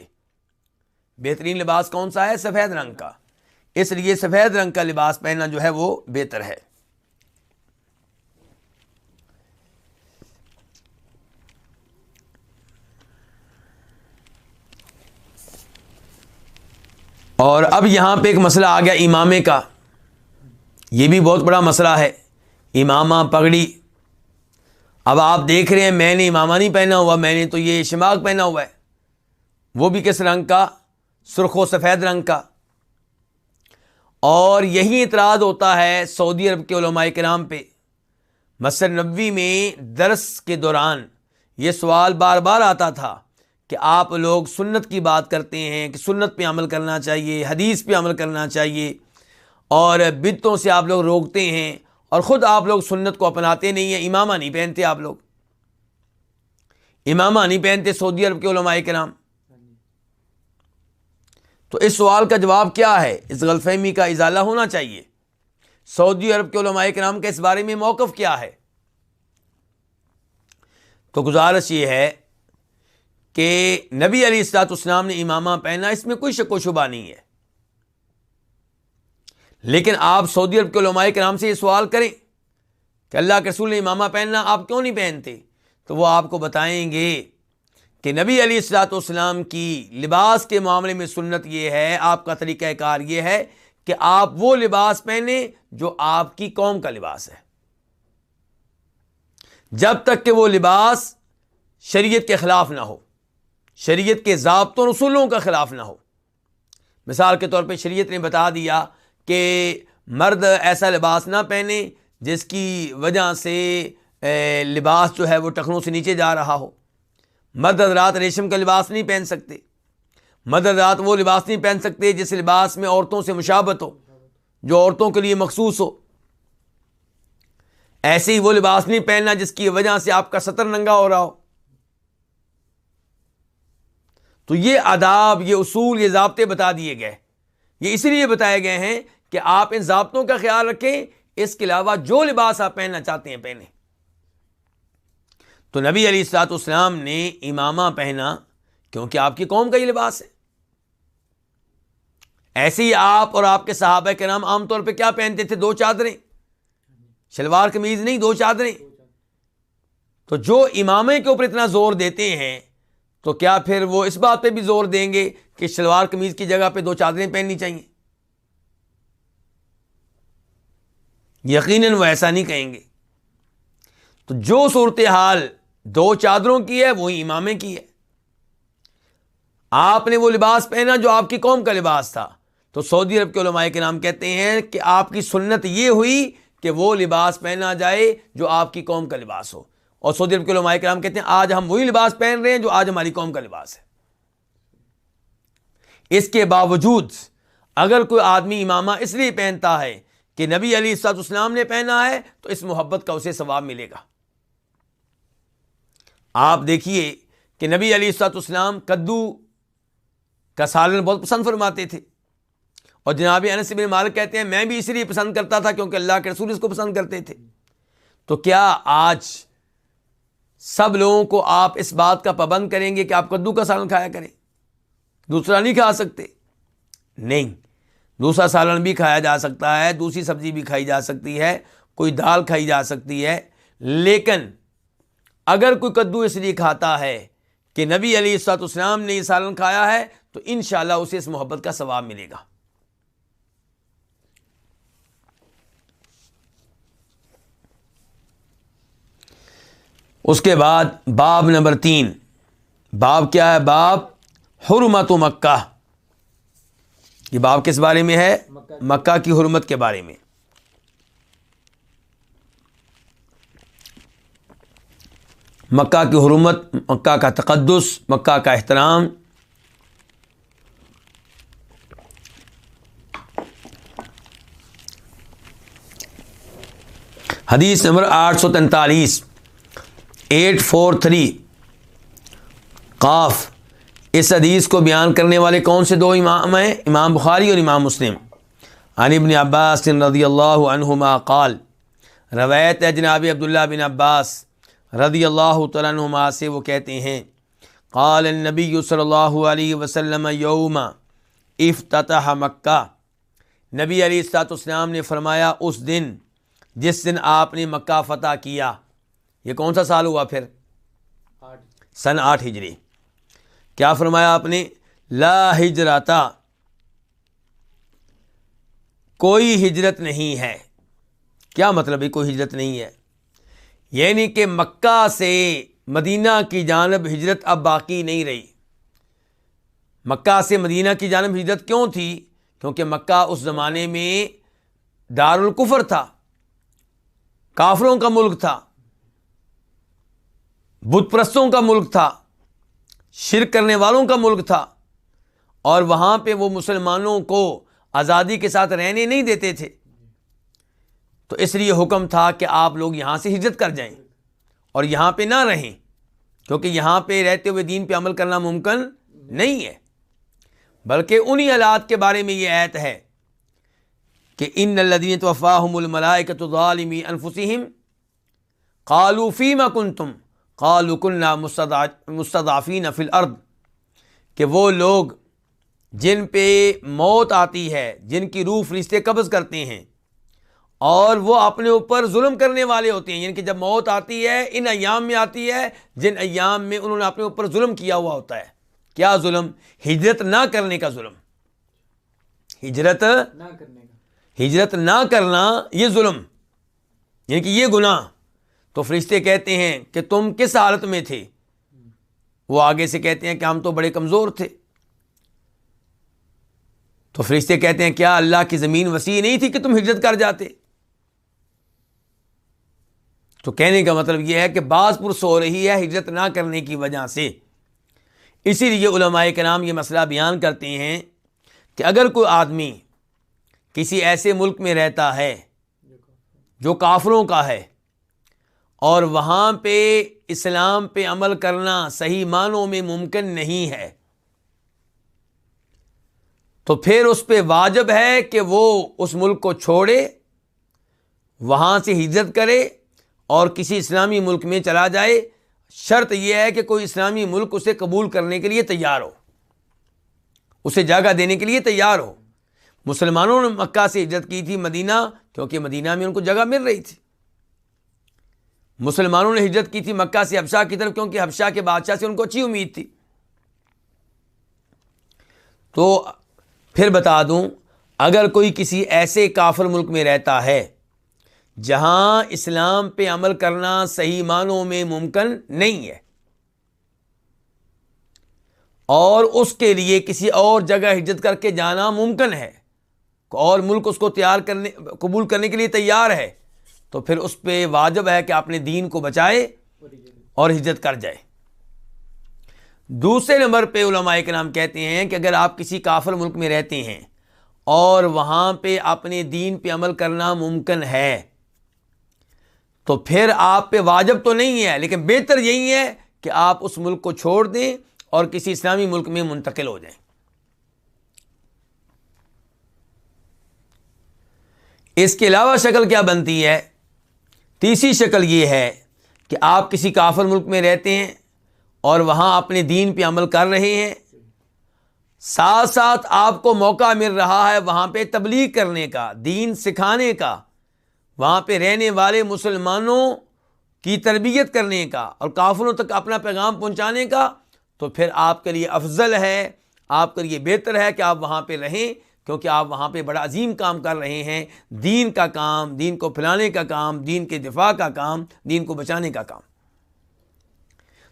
بہترین لباس کون سا ہے؟ سفید رنگ کا۔ اس لیے سفید رنگ کا لباس پہننا جو ہے وہ بہتر ہے۔ اور اب یہاں پہ ایک مسئلہ آ گیا امامے کا۔ یہ بھی بہت بڑا مسئلہ ہے۔ امامہ پگڑی اب آپ دیکھ رہے ہیں میں نے امامہ نہیں پہنا ہوا، میں نے تو یہ شماغ پہنا ہوا ہے۔ وہ بھی کس رنگ کا؟ سرخ و سفید رنگ کا۔ اور یہی اعتراض ہوتا ہے سعودی عرب کے علماء کرام پہ۔ مسجد نبوی میں درس کے دوران یہ سوال بار بار آتا تھا کہ آپ لوگ سنت کی بات کرتے ہیں کہ سنت پہ عمل کرنا چاہیے، حدیث پہ عمل کرنا چاہیے۔ اور بدتوں سے آپ لوگ روکتے ہیں۔ اور خود آپ لوگ سنت کو اپناتے نہیں ہیں، امامہ نہیں پہنتے آپ لوگ۔ امامہ نہیں پہنتے سعودی عرب کے علماء کے نام تو اس سوال کا جواب کیا ہے؟ اس غلط فہمی کا اضالہ ہونا چاہیے۔ سعودی عرب کے علماء کے نام کا اس بارے میں موقف کیا ہے؟ تو گزارش یہ ہے کہ نبی علی اسلاط اسلام نے امامہ پہنا، اس میں کوئی شک و شبہ نہیں ہے۔ لیکن آپ سعودی عرب کے علماء کے نام سے یہ سوال کریں کہ اللہ کے رسول نے امامہ پہننا، آپ کیوں نہیں پہنتے؟ تو وہ آپ کو بتائیں گے کہ نبی علی السلاۃ والسلام کی لباس کے معاملے میں سنت یہ ہے، آپ کا طریقہ کار یہ ہے کہ آپ وہ لباس پہنیں جو آپ کی قوم کا لباس ہے۔ جب تک کہ وہ لباس شریعت کے خلاف نہ ہو، شریعت کے ضابطوں رسولوں کا خلاف نہ ہو۔ مثال کے طور پہ شریعت نے بتا دیا کہ مرد ایسا لباس نہ پہنے جس کی وجہ سے لباس جو ہے وہ ٹخنوں سے نیچے جا رہا ہو۔ مرد حضرات ریشم کا لباس نہیں پہن سکتے۔ مرد حضرات وہ لباس نہیں پہن سکتے جس لباس میں عورتوں سے مشابت ہو، جو عورتوں کے لیے مخصوص ہو۔ ایسے ہی وہ لباس نہیں پہننا جس کی وجہ سے آپ کا سطر ننگا ہو رہا ہو۔ تو یہ آداب، یہ اصول، یہ ضابطے بتا دیے گئے۔ یہ اس لیے بتائے گئے ہیں کہ آپ ان ضابطوں کا خیال رکھیں، اس کے علاوہ جو لباس آپ پہننا چاہتے ہیں پہنیں۔ تو نبی علی السلاط اسلام نے امامہ پہنا کیونکہ آپ کی قوم کا یہ لباس ہے۔ ایسے ہی آپ اور آپ کے صحابہ کے نام عام طور پہ کیا پہنتے تھے؟ دو چادریں۔ شلوار قمیض نہیں، دو چادریں۔ تو جو امامے کے اوپر اتنا زور دیتے ہیں، تو کیا پھر وہ اس بات پہ بھی زور دیں گے کہ شلوار قمیض کی جگہ پہ دو چادریں پہننی چاہیے؟ یقیناً وہ ایسا نہیں کہیں گے۔ تو جو صورتحال دو چادروں کی ہے، وہی امامے کی ہے۔ آپ نے وہ لباس پہنا جو آپ کی قوم کا لباس تھا۔ تو سعودی عرب کے علماء کے نام کہتے ہیں کہ آپ کی سنت یہ ہوئی کہ وہ لباس پہنا جائے جو آپ کی قوم کا لباس ہو۔ اور سعودی عرب کے علماء کے نام کہتے ہیں، آج ہم وہی لباس پہن رہے ہیں جو آج ہماری قوم کا لباس ہے۔ اس کے باوجود اگر کوئی آدمی امامہ اس لیے پہنتا ہے کہ نبی علی سعد اسلام نے پہنا ہے تو اس محبت کا اسے ثواب ملے گا۔ آپ دیکھیے کہ نبی علی سات اسلام کدو کا سالن بہت پسند فرماتے تھے۔ اور جناب انس بن مالک کہتے ہیں، میں بھی اس لیے پسند کرتا تھا کیونکہ اللہ کے رسول اس کو پسند کرتے تھے۔ تو کیا آج سب لوگوں کو آپ اس بات کا پابند کریں گے کہ آپ کدو کا سالن کھایا کریں؟ دوسرا نہیں کھا سکتے۔ نہیں۔ دوسرا سالن بھی کھایا جا سکتا ہے، دوسری سبزی بھی کھائی جا سکتی ہے، کوئی دال کھائی جا سکتی ہے۔ لیکن اگر کوئی کدو اس لیے کھاتا ہے کہ نبی علی سات اسلام نے یہ سالن کھایا ہے، تو انشاءاللہ اسے اس محبت کا ثواب ملے گا۔ اس کے بعد باب نمبر تین۔ باب کیا ہے؟ باب حرمت مکہ۔ یہ باب کس بارے میں ہے؟ مکہ کی حرمت کے بارے میں۔ مکہ کی حرمت مکہ کا تقدس مکہ کا احترام۔ حدیث نمبر آٹھ سو تینتالیس ایٹ فور تھری قاف۔ اس حدیث کو بیان کرنے والے کون سے دو امام ہیں؟ امام بخاری اور امام مسلم. عن ابن عباس رضی اللہ عنہما قال، روایت ہے جناب عبداللہ بن عباس رضی اللہ تعالیٰ عنہما سے وہ کہتے ہیں، قال النبی صلی اللہ علیہ وسلم یوم افتتح مکہ۔ نبی علی السلاط اسلام نے فرمایا، اس دن، جس دن آپ نے مکہ فتح کیا، یہ کون سا سال ہوا پھر؟ سن آٹھ ہجری۔ کیا فرمایا آپ نے؟ لا ہجرتا کوئی ہجرت نہیں ہے. کیا مطلب ہے کوئی ہجرت نہیں ہے؟ یعنی کہ مکہ سے مدینہ کی جانب ہجرت اب باقی نہیں رہی. مکہ سے مدینہ کی جانب ہجرت کیوں تھی؟ کیونکہ مکہ اس زمانے میں دارالکفر تھا. کافروں کا ملک تھا. بت پرستوں کا ملک تھا. شرک کرنے والوں کا ملک تھا اور وہاں پہ وہ مسلمانوں کو آزادی کے ساتھ رہنے نہیں دیتے تھے۔ تو اس لیے حکم تھا کہ آپ لوگ یہاں سے ہجرت کر جائیں اور یہاں پہ نہ رہیں، کیونکہ یہاں پہ رہتے ہوئے دین پہ عمل کرنا ممکن نہیں ہے۔ بلکہ انہی حالات کے بارے میں یہ عیت ہے کہ ان الدین تو افواہم الملائکۃ ظالمی انفسم قالو فیم کن تم قالو کنہ مستضعفین فی الارض کہ وہ لوگ جن پہ موت آتی ہے جن کی روح فرشتے قبض کرتے ہیں اور وہ اپنے اوپر ظلم کرنے والے ہوتے ہیں یعنی کہ جب موت آتی ہے ان ایام میں آتی ہے جن ایام میں انہوں نے اپنے اوپر ظلم کیا ہوا ہوتا ہے۔ کیا ظلم؟ ہجرت نہ کرنے کا ظلم۔ ہجرت نہ کرنے کا۔ ہجرت نہ کرنا یہ ظلم یعنی کہ یہ گناہ۔ تو فرشتے کہتے ہیں کہ تم کس حالت میں تھے؟ وہ آگے سے کہتے ہیں کہ ہم تو بڑے کمزور تھے۔ تو فرشتے کہتے ہیں، کیا اللہ کی زمین وسیع نہیں تھی کہ تم ہجرت کر جاتے؟ تو کہنے کا مطلب یہ ہے کہ بعض پرس ہو رہی ہے ہجرت نہ کرنے کی وجہ سے۔ اسی لیے علماء کے نام یہ مسئلہ بیان کرتے ہیں کہ اگر کوئی آدمی کسی ایسے ملک میں رہتا ہے جو کافروں کا ہے اور وہاں پہ اسلام پہ عمل کرنا صحیح معنوں میں ممکن نہیں ہے۔ تو پھر اس پہ واجب ہے کہ وہ اس ملک کو چھوڑے، وہاں سے ہجرت کرے اور کسی اسلامی ملک میں چلا جائے۔ شرط یہ ہے کہ کوئی اسلامی ملک اسے قبول کرنے کے لیے تیار ہو، اسے جگہ دینے کے لیے تیار ہو۔ مسلمانوں نے مکہ سے ہجرت کی تھی، مدینہ، کیونکہ مدینہ میں ان کو جگہ مل رہی تھی۔ مسلمانوں نے ہجرت کی تھی مکہ سے حبشہ کی طرف کیونکہ حبشہ کے بادشاہ سے ان کو اچھی امید تھی۔ تو پھر بتا دوں، اگر کوئی کسی ایسے کافر ملک میں رہتا ہے جہاں اسلام پہ عمل کرنا صحیح معنوں میں ممکن نہیں ہے اور اس کے لیے کسی اور جگہ ہجرت کر کے جانا ممکن ہے اور ملک اس کو تیار کرنے، قبول کرنے کے لیے تیار ہے تو پھر اس پہ واجب ہے کہ اپنے دین کو بچائے اور ہجرت کر جائے۔ دوسرے نمبر پہ علماء کے نام کہتے ہیں کہ اگر آپ کسی کافر ملک میں رہتے ہیں اور وہاں پہ اپنے دین پہ عمل کرنا ممکن ہے، تو پھر آپ پہ واجب تو نہیں ہے، لیکن بہتر یہی ہے کہ آپ اس ملک کو چھوڑ دیں اور کسی اسلامی ملک میں منتقل ہو جائیں۔ اس کے علاوہ شکل کیا بنتی ہے؟ تیسری شکل یہ ہے کہ آپ کسی کافر ملک میں رہتے ہیں اور وہاں اپنے دین پہ عمل کر رہے ہیں۔ ساتھ ساتھ آپ کو موقع مل رہا ہے وہاں پہ تبلیغ کرنے کا، دین سکھانے کا، وہاں پہ رہنے والے مسلمانوں کی تربیت کرنے کا اور کافروں تک اپنا پیغام پہنچانے کا۔ تو پھر آپ کے لیے افضل ہے، آپ کے لیے بہتر ہے کہ آپ وہاں پہ رہیں۔ کیونکہ آپ وہاں پہ بڑا عظیم کام کر رہے ہیں۔ دین کا کام، دین کو پھیلانے کا کام، دین کے دفاع کا کام، دین کو بچانے کا کام۔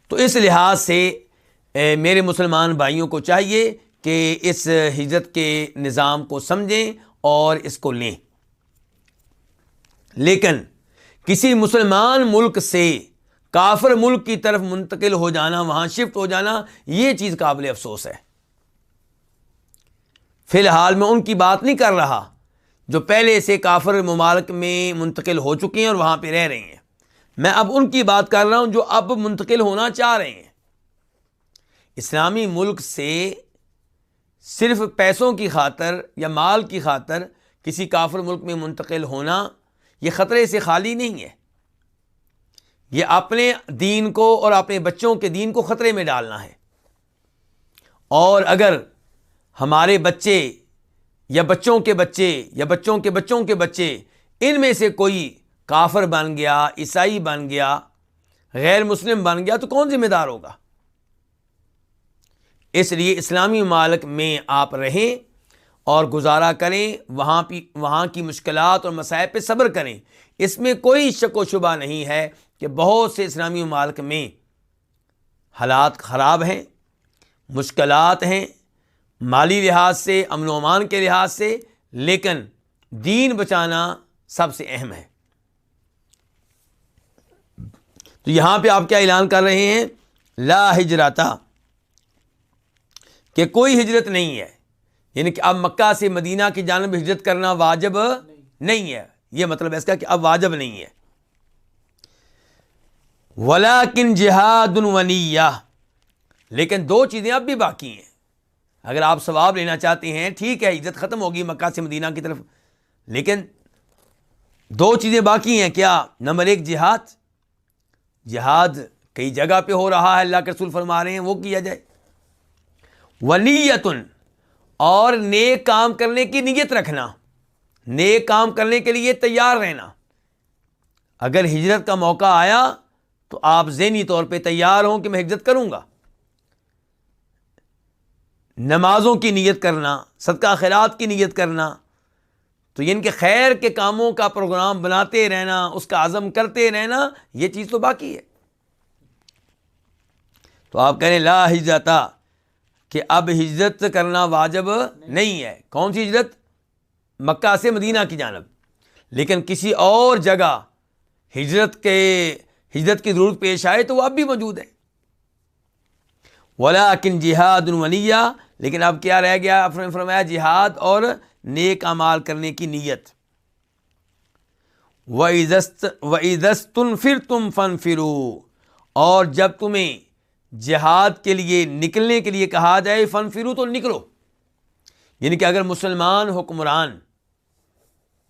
تو اس لحاظ سے میرے مسلمان بھائیوں کو چاہیے کہ اس ہجرت کے نظام کو سمجھیں اور اس کو لیں۔ لیکن کسی مسلمان ملک سے کافر ملک کی طرف منتقل ہو جانا، وہاں شفٹ ہو جانا، یہ چیز قابل افسوس ہے۔ فی الحال میں ان کی بات نہیں کر رہا، جو پہلے سے کافر ممالک میں منتقل ہو چکے ہیں اور وہاں پہ رہ رہے ہیں۔ میں اب ان کی بات کر رہا ہوں جو اب منتقل ہونا چاہ رہے ہیں۔ اسلامی ملک سے صرف پیسوں کی خاطر یا مال کی خاطر کسی کافر ملک میں منتقل ہونا یہ خطرے سے خالی نہیں ہے۔ یہ اپنے دین کو اور اپنے بچوں کے دین کو خطرے میں ڈالنا ہے۔ اور اگر ہمارے بچے یا بچوں کے بچے یا بچوں کے بچوں کے بچے، ان میں سے کوئی کافر بن گیا، عیسائی بن گیا، غیر مسلم بن گیا، تو کون ذمہ دار ہوگا؟ اس لیے اسلامی ممالک میں آپ رہیں اور گزارا کریں، وہاں پہ وہاں کی مشکلات اور مسائل پہ صبر کریں۔ اس میں کوئی شک و شبہ نہیں ہے کہ بہت سے اسلامی ممالک میں حالات خراب ہیں، مشکلات ہیں مالی لحاظ سے، امن و امان کے لحاظ سے، لیکن دین بچانا سب سے اہم ہے۔ تو یہاں پہ آپ کیا اعلان کر رہے ہیں؟ لا ہجرتا، کہ کوئی ہجرت نہیں ہے۔ یعنی کہ اب مکہ سے مدینہ کی جانب ہجرت کرنا واجب نہیں ہے۔ یہ مطلب اس کا کہ اب واجب نہیں ہے۔ ولا کن جہاد لیکن دو چیزیں اب بھی باقی ہیں۔ اگر آپ ثواب لینا چاہتے ہیں، ٹھیک ہے، عزت ختم ہوگی مکہ سے مدینہ کی طرف۔ لیکن دو چیزیں باقی ہیں، کیا؟ نمبر ایک، جہاد۔ جہاد کئی جگہ پہ ہو رہا ہے، اللہ کے رسول فرما رہے ہیں، وہ کیا جائے۔ ونیتن اور نیک کام کرنے کی نیت رکھنا۔ نیک کام کرنے کے لیے تیار رہنا۔ اگر ہجرت کا موقع آیا تو آپ ذہنی طور پہ تیار ہوں کہ میں ہجرت کروں گا۔ نمازوں کی نیت کرنا، صدقہ خیرات کی نیت کرنا، تو یعنی ان کے خیر کے کاموں کا پروگرام بناتے رہنا، اس کا عزم کرتے رہنا، یہ چیز تو باقی ہے۔ تو آپ کہہ رہے لا ہجرتا کہ اب ہجرت کرنا واجب نہیں ہے۔ کون سی ہجرت؟ مکہ سے مدینہ کی جانب۔ لیکن کسی اور جگہ ہجرت کے، ہجرت کی ضرورت پیش آئے تو وہ اب بھی موجود ہے۔ ولا کن جہاد الولیہ لیکن اب کیا رہ گیا؟ فرمایا جہاد اور نیک امال کرنے کی نیت۔ و عزت و پھر تم فن فرو اور جب تمہیں جہاد کے لیے نکلنے کے لیے کہا جائے فن فرو تو نکلو۔ یعنی کہ اگر مسلمان حکمران،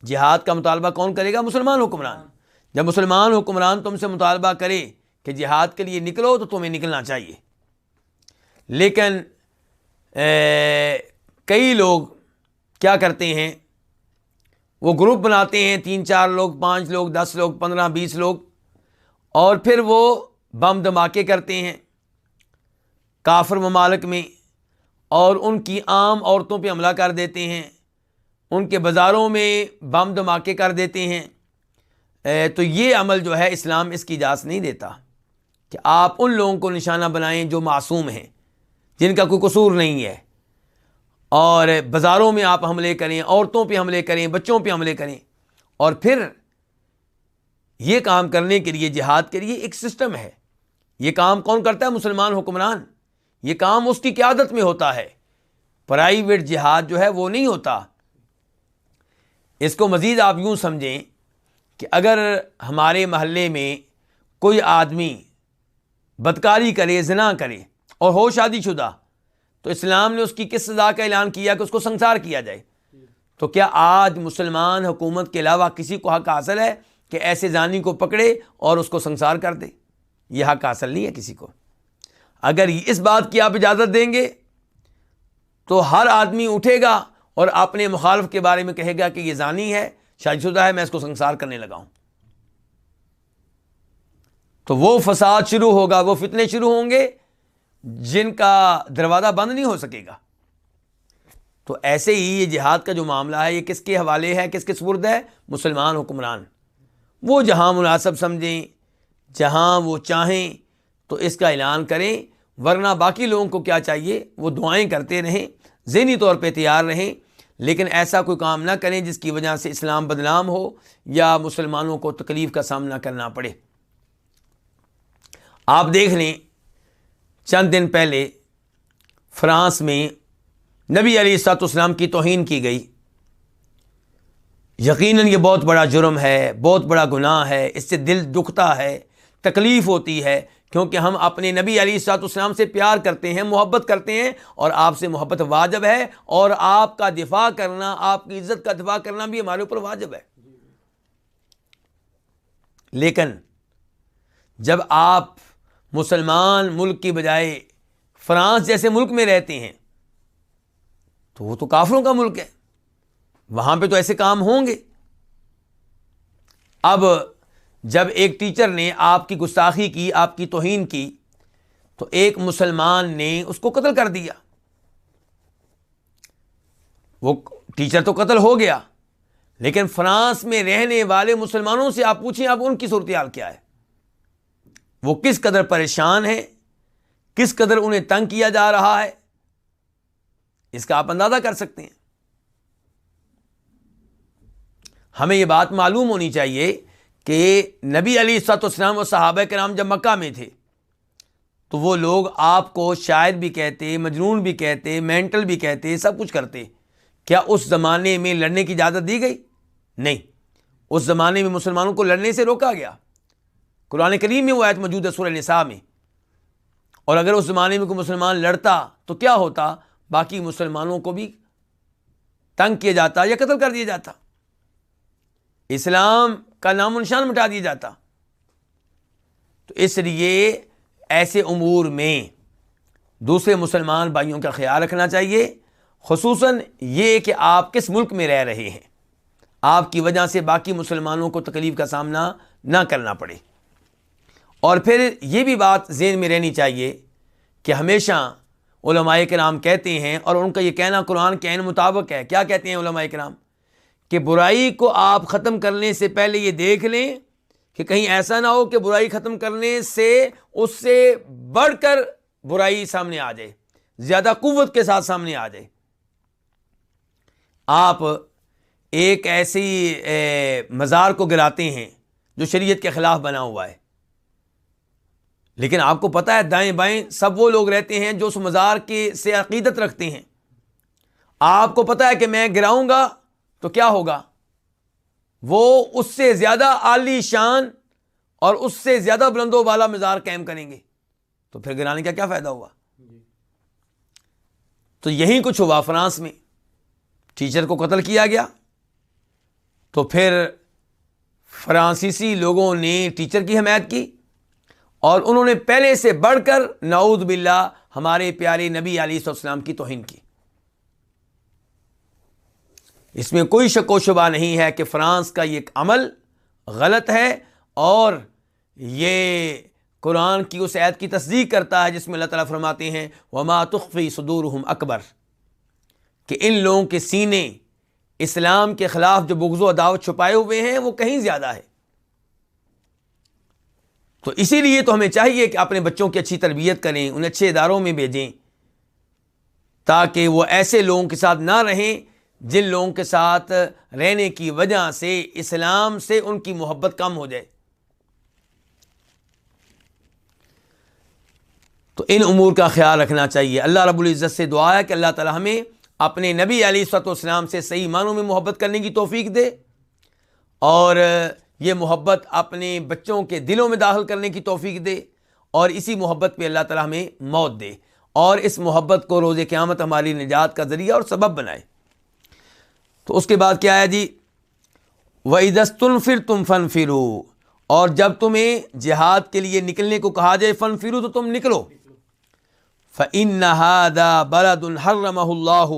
جہاد کا مطالبہ کون کرے گا؟ مسلمان حکمران۔ جب مسلمان حکمران تم سے مطالبہ کرے کہ جہاد کے لیے نکلو تو تمہیں نکلنا چاہیے۔ لیکن کئی لوگ کیا کرتے ہیں؟ وہ گروپ بناتے ہیں، تین چار لوگ، پانچ لوگ، دس لوگ، پندرہ، بیس لوگ، اور پھر وہ بم دھماکے کرتے ہیں کافر ممالک میں، اور ان کی عام عورتوں پہ حملہ کر دیتے ہیں۔ ان کے بازاروں میں بم دھماکے کر دیتے ہیں۔ تو یہ عمل جو ہے، اسلام اس کی اجازت نہیں دیتا کہ آپ ان لوگوں کو نشانہ بنائیں جو معصوم ہیں۔ جن کا کوئی قصور نہیں ہے۔ اور بازاروں میں آپ حملے کریں، عورتوں پہ حملے کریں، بچوں پہ حملے کریں۔ اور پھر یہ کام کرنے کے لیے، جہاد کے لیے ایک سسٹم ہے۔ یہ کام کون کرتا ہے؟ مسلمان حکمران۔ یہ کام اس کی قیادت میں ہوتا ہے۔ پرائیویٹ جہاد جو ہے وہ نہیں ہوتا۔ اس کو مزید آپ یوں سمجھیں کہ اگر ہمارے محلے میں کوئی آدمی بدکاری کرے، زنا کرے اور ہو شادی شدہ، تو اسلام نے اس کی کس سزا کا اعلان کیا کہ اس کو سنسار کیا جائے؟ تو کیا آج مسلمان حکومت کے علاوہ کسی کو حق حاصل ہے کہ ایسے زانی کو پکڑے اور اس کو سنسار کر دے؟ یہ حق حاصل نہیں ہے کسی کو۔ اگر اس بات کی آپ اجازت دیں گے تو ہر آدمی اٹھے گا اور اپنے مخالف کے بارے میں کہے گا کہ یہ زانی ہے، شادی شدہ ہے، میں اس کو سنسار کرنے لگا ہوں۔ تو وہ فساد شروع ہوگا، وہ فتنے شروع ہوں گے جن کا دروازہ بند نہیں ہو سکے گا۔ تو ایسے ہی یہ جہاد کا جو معاملہ ہے، یہ کس کے حوالے ہے، کس کے سپرد ہے؟ مسلمان حکمران۔ وہ جہاں مناسب سمجھیں، جہاں وہ چاہیں تو اس کا اعلان کریں۔ ورنہ باقی لوگوں کو کیا چاہیے؟ وہ دعائیں کرتے رہیں، ذہنی طور پہ تیار رہیں۔ لیکن ایسا کوئی کام نہ کریں جس کی وجہ سے اسلام بدنام ہو یا مسلمانوں کو تکلیف کا سامنا کرنا پڑے۔ آپ دیکھ لیں چند دن پہلے فرانس میں نبی علی سات اسلام کی توہین کی گئی۔ یقیناً یہ بہت بڑا جرم ہے، بہت بڑا گناہ ہے، اس سے دل دکھتا ہے، تکلیف ہوتی ہے، کیونکہ ہم اپنے نبی علی سات اسلام سے پیار کرتے ہیں، محبت کرتے ہیں اور آپ سے محبت واجب ہے اور آپ کا دفاع کرنا، آپ کی عزت کا دفاع کرنا بھی ہمارے اوپر واجب ہے۔ لیکن جب آپ مسلمان ملک کی بجائے فرانس جیسے ملک میں رہتے ہیں، تو وہ تو کافروں کا ملک ہے۔ وہاں پہ تو ایسے کام ہوں گے۔ اب جب ایک ٹیچر نے آپ کی گستاخی کی، آپ کی توہین کی، تو ایک مسلمان نے اس کو قتل کر دیا۔ وہ ٹیچر تو قتل ہو گیا، لیکن فرانس میں رہنے والے مسلمانوں سے آپ پوچھیں آپ ان کی صورتحال کیا ہے؟ وہ کس قدر پریشان ہے کس قدر انہیں تنگ کیا جا رہا ہے؟ اس کا آپ اندازہ کر سکتے ہیں۔ ہمیں یہ بات معلوم ہونی چاہیے کہ نبی علی سات اسلام و صحابہ کے نام جب مکہ میں تھے، تو وہ لوگ آپ کو شاعر بھی کہتے، مجنون بھی کہتے، مینٹل بھی کہتے، سب کچھ کرتے۔ کیا اس زمانے میں لڑنے کی اجازت دی گئی؟ نہیں۔ اس زمانے میں مسلمانوں کو لڑنے سے روکا گیا۔ قرآن کریم میں وہ آیت موجود ہے سورہ نساء میں۔ اور اگر اس زمانے میں کوئی مسلمان لڑتا تو کیا ہوتا؟ باقی مسلمانوں کو بھی تنگ کیا جاتا یا قتل کر دیا جاتا۔ اسلام کا نام و نشان مٹا دیا جاتا۔ تو اس لیے ایسے امور میں دوسرے مسلمان بھائیوں کا خیال رکھنا چاہیے۔ خصوصاً یہ کہ آپ کس ملک میں رہ رہے ہیں۔ آپ کی وجہ سے باقی مسلمانوں کو تکلیف کا سامنا نہ کرنا پڑے۔ اور پھر یہ بھی بات ذہن میں رہنی چاہیے کہ ہمیشہ علماء کرام کہتے ہیں اور ان کا یہ کہنا قرآن کے عین مطابق ہے۔ کیا کہتے ہیں علماء کرام؟ کہ برائی کو آپ ختم کرنے سے پہلے یہ دیکھ لیں کہ کہیں ایسا نہ ہو کہ برائی ختم کرنے سے اس سے بڑھ کر برائی سامنے آ جائے، زیادہ قوت کے ساتھ سامنے آ جائے۔ آپ ایک ایسی مزار کو گراتے ہیں جو شریعت کے خلاف بنا ہوا ہے۔ لیکن آپ کو پتا ہے دائیں بائیں سب وہ لوگ رہتے ہیں جو اس مزار کے سے عقیدت رکھتے ہیں۔ آپ کو پتا ہے کہ میں گراؤں گا تو کیا ہوگا؟ وہ اس سے زیادہ عالی شان اور اس سے زیادہ بلندوں والا مزار قائم کریں گے۔ تو پھر گرانے کا کیا فائدہ ہوا؟ تو یہی کچھ ہوا فرانس میں۔ ٹیچر کو قتل کیا گیا۔ تو پھر فرانسیسی لوگوں نے ٹیچر کی حمایت کی۔ اور انہوں نے پہلے سے بڑھ کر نعود باللہ ہمارے پیارے نبی علی السلام کی توہین کی۔ اس میں کوئی شک و شبہ نہیں ہے کہ فرانس کا یہ عمل غلط ہے اور یہ قرآن کی اس عید کی تصدیق کرتا ہے جس میں اللہ تعالیٰ فرماتے ہیں، وما تخفی صدور اکبر کہ ان لوگوں کے سینے اسلام کے خلاف جو بغض و عداوت چھپائے ہوئے ہیں، وہ کہیں زیادہ ہے۔ تو اسی لیے تو ہمیں چاہیے کہ اپنے بچوں کی اچھی تربیت کریں، انہیں اچھے اداروں میں بھیجیں، تاکہ وہ ایسے لوگوں کے ساتھ نہ رہیں جن لوگوں کے ساتھ رہنے کی وجہ سے اسلام سے ان کی محبت کم ہو جائے۔ تو ان امور کا خیال رکھنا چاہیے۔ اللہ رب العزت سے دعا ہے کہ اللہ تعالی ہمیں اپنے نبی علی سط اسلام سے صحیح معنوں میں محبت کرنے کی توفیق دے اور یہ محبت اپنے بچوں کے دلوں میں داخل کرنے کی توفیق دے اور اسی محبت پہ اللہ تعالیٰ ہمیں موت دے اور اس محبت کو روز قیامت ہماری نجات کا ذریعہ اور سبب بنائے۔ تو اس کے بعد کیا ہے جی؟ وہ دستن فر تم فن فرو اور جب تمہیں جہاد کے لیے نکلنے کو کہا جائے فن فرو تو تم نکلو۔ فن نہادا برد الحرم اللہ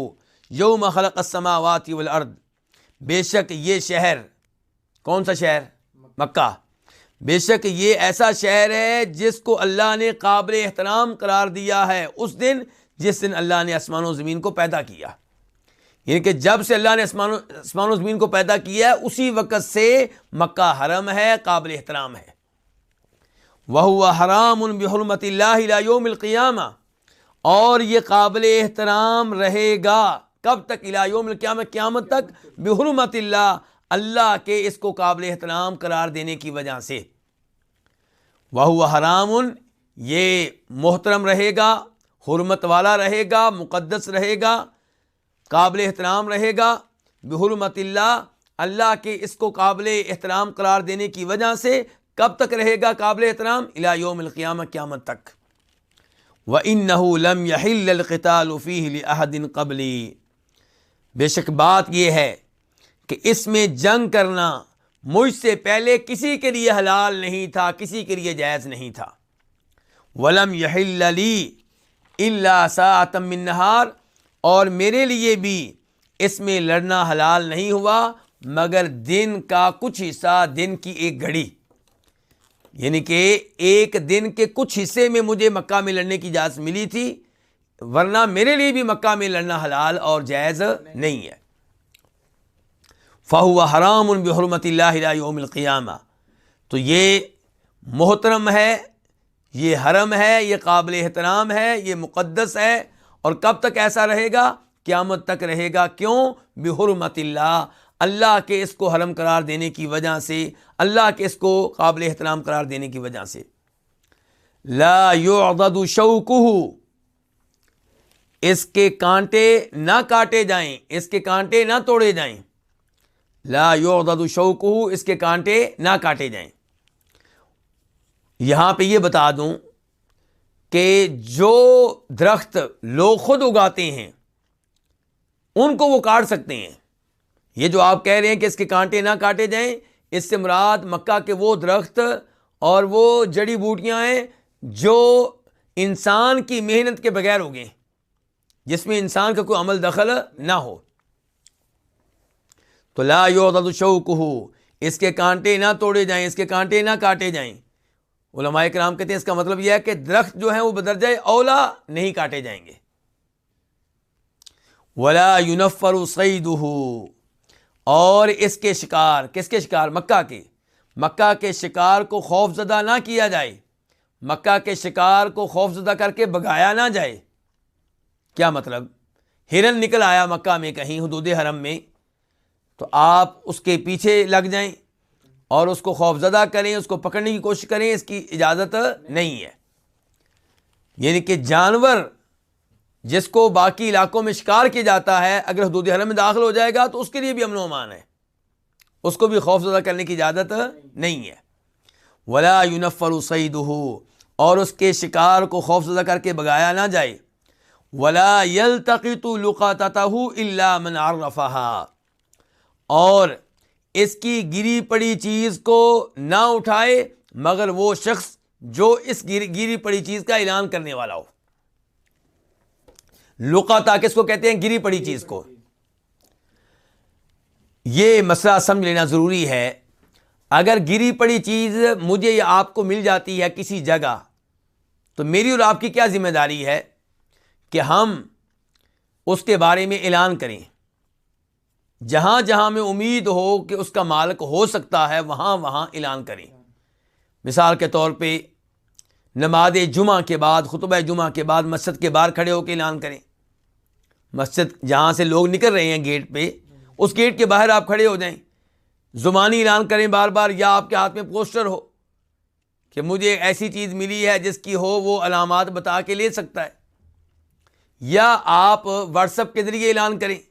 یوم خلق السماوات والارض بے شک یہ شہر کون سا شہر؟ مکہ۔ بے شک یہ ایسا شہر ہے جس کو اللہ نے قابل احترام قرار دیا ہے۔ اس دن جس دن اللہ نے آسمان و زمین کو پیدا کیا۔ یعنی کہ جب سے اللہ نے اسمان و زمین کو پیدا کیا ہے، اسی وقت سے مکہ حرم ہے، قابل احترام ہے۔ وہ حرام ان بحرمت اللہ یوم القیامہ اور یہ قابل احترام رہے گا۔ کب تک؟ یوم القیامت قیامت تک۔ بحرمت اللہ اللہ کے اس کو قابل احترام قرار دینے کی وجہ سے۔ وہ حرام، یہ محترم رہے گا، حرمت والا رہے گا، مقدس رہے گا، قابل احترام رہے گا۔ بحرمت اللہ اللہ کے اس کو قابل احترام قرار دینے کی وجہ سے کب تک رہے گا قابل احترام؟ الا یوم القیامہ قیامت تک۔ و ان لم یحل القتال فیہ لأحد قبلی بے شک بات یہ ہے کہ اس میں جنگ کرنا مجھ سے پہلے کسی کے لیے حلال نہیں تھا، کسی کے لیے جائز نہیں تھا۔ ولم یحل لی الا ساعتم من نہار اور میرے لیے بھی اس میں لڑنا حلال نہیں ہوا، مگر دن کا کچھ حصہ دن کی ایک گھڑی۔ یعنی کہ ایک دن کے کچھ حصے میں مجھے مکہ میں لڑنے کی اجازت ملی تھی، ورنہ میرے لیے بھی مکہ میں لڑنا حلال اور جائز نہیں ہے۔ فہو حرام ان بحرمت اللہ یوم القیامہ۔ تو یہ محترم ہے، یہ حرم ہے، یہ قابل احترام ہے، یہ مقدس ہے۔ اور کب تک ایسا رہے گا؟ قیامت تک رہے گا۔ کیوں؟ بحرمت اللہ۔ اللہ کے اس کو حرم قرار دینے کی وجہ سے، اللہ کے اس کو قابل احترام قرار دینے کی وجہ سے۔ لا يعضد شوقه اس کے کانٹے نہ کاٹے جائیں، اس کے کانٹے نہ توڑے جائیں۔ لا يعضد شوقه اس کے کانٹے نہ کاٹے جائیں۔ یہاں پہ یہ بتا دوں کہ جو درخت لوگ خود اگاتے ہیں، ان کو وہ کاٹ سکتے ہیں۔ یہ جو آپ کہہ رہے ہیں کہ اس کے کانٹے نہ کاٹے جائیں، اس سے مراد مکہ کے وہ درخت اور وہ جڑی بوٹیاں ہیں جو انسان کی محنت کے بغیر ہوگئے جس میں انسان کا کوئی عمل دخل نہ ہو۔ تو لا یو اس کے کانٹے نہ توڑے جائیں، اس کے کانٹے نہ کاٹے جائیں۔ علماء کرام کہتے ہیں اس کا مطلب یہ ہے کہ درخت جو ہیں وہ بدرجہ اولا نہیں کاٹے جائیں گے۔ ولا یونفر سعید اور اس کے شکار، کس کے شکار؟ مکہ کے۔ مکہ کے شکار کو خوف زدہ نہ کیا جائے۔ مکہ کے شکار کو خوف زدہ کر کے بگایا نہ جائے۔ کیا مطلب؟ ہرن نکل آیا مکہ میں کہیں حدود حرم میں۔ تو آپ اس کے پیچھے لگ جائیں اور اس کو خوف زدہ کریں، اس کو پکڑنے کی کوشش کریں، اس کی اجازت نہیں ہے۔ یعنی کہ جانور جس کو باقی علاقوں میں شکار کیا جاتا ہے، اگر حدود حرم میں داخل ہو جائے گا تو اس کے لیے بھی امن و امان ہے۔ اس کو بھی خوف زدہ کرنے کی اجازت نہیں ہے۔ ولا یونفر سعید اور اس کے شکار کو خوف زدہ کر کے بگایا نہ جائے۔ ولا یل تقیت اللہ من اور اس کی گری پڑی چیز کو نہ اٹھائے مگر وہ شخص جو اس گری پڑی چیز کا اعلان کرنے والا ہو۔ لقاتا کس کو کہتے ہیں؟ گری پڑی چیز کو۔ یہ مسئلہ سمجھ لینا ضروری ہے۔ اگر گری پڑی چیز مجھے یا آپ کو مل جاتی ہے کسی جگہ، تو میری اور آپ کی کیا ذمہ داری ہے کہ ہم اس کے بارے میں اعلان کریں؟ جہاں جہاں میں امید ہو کہ اس کا مالک ہو سکتا ہے، وہاں وہاں اعلان کریں۔ مثال کے طور پہ، نماز جمعہ کے بعد، خطبہ جمعہ کے بعد مسجد کے باہر کھڑے ہو کے اعلان کریں۔ مسجد جہاں سے لوگ نکل رہے ہیں گیٹ پہ، اس گیٹ کے باہر آپ کھڑے ہو جائیں۔ زبانی اعلان کریں بار بار، یا آپ کے ہاتھ میں پوسٹر ہو کہ مجھے ایسی چیز ملی ہے جس کی ہو وہ علامات بتا کے لے سکتا ہے۔ یا آپ واٹس ایپ کے ذریعے اعلان کریں۔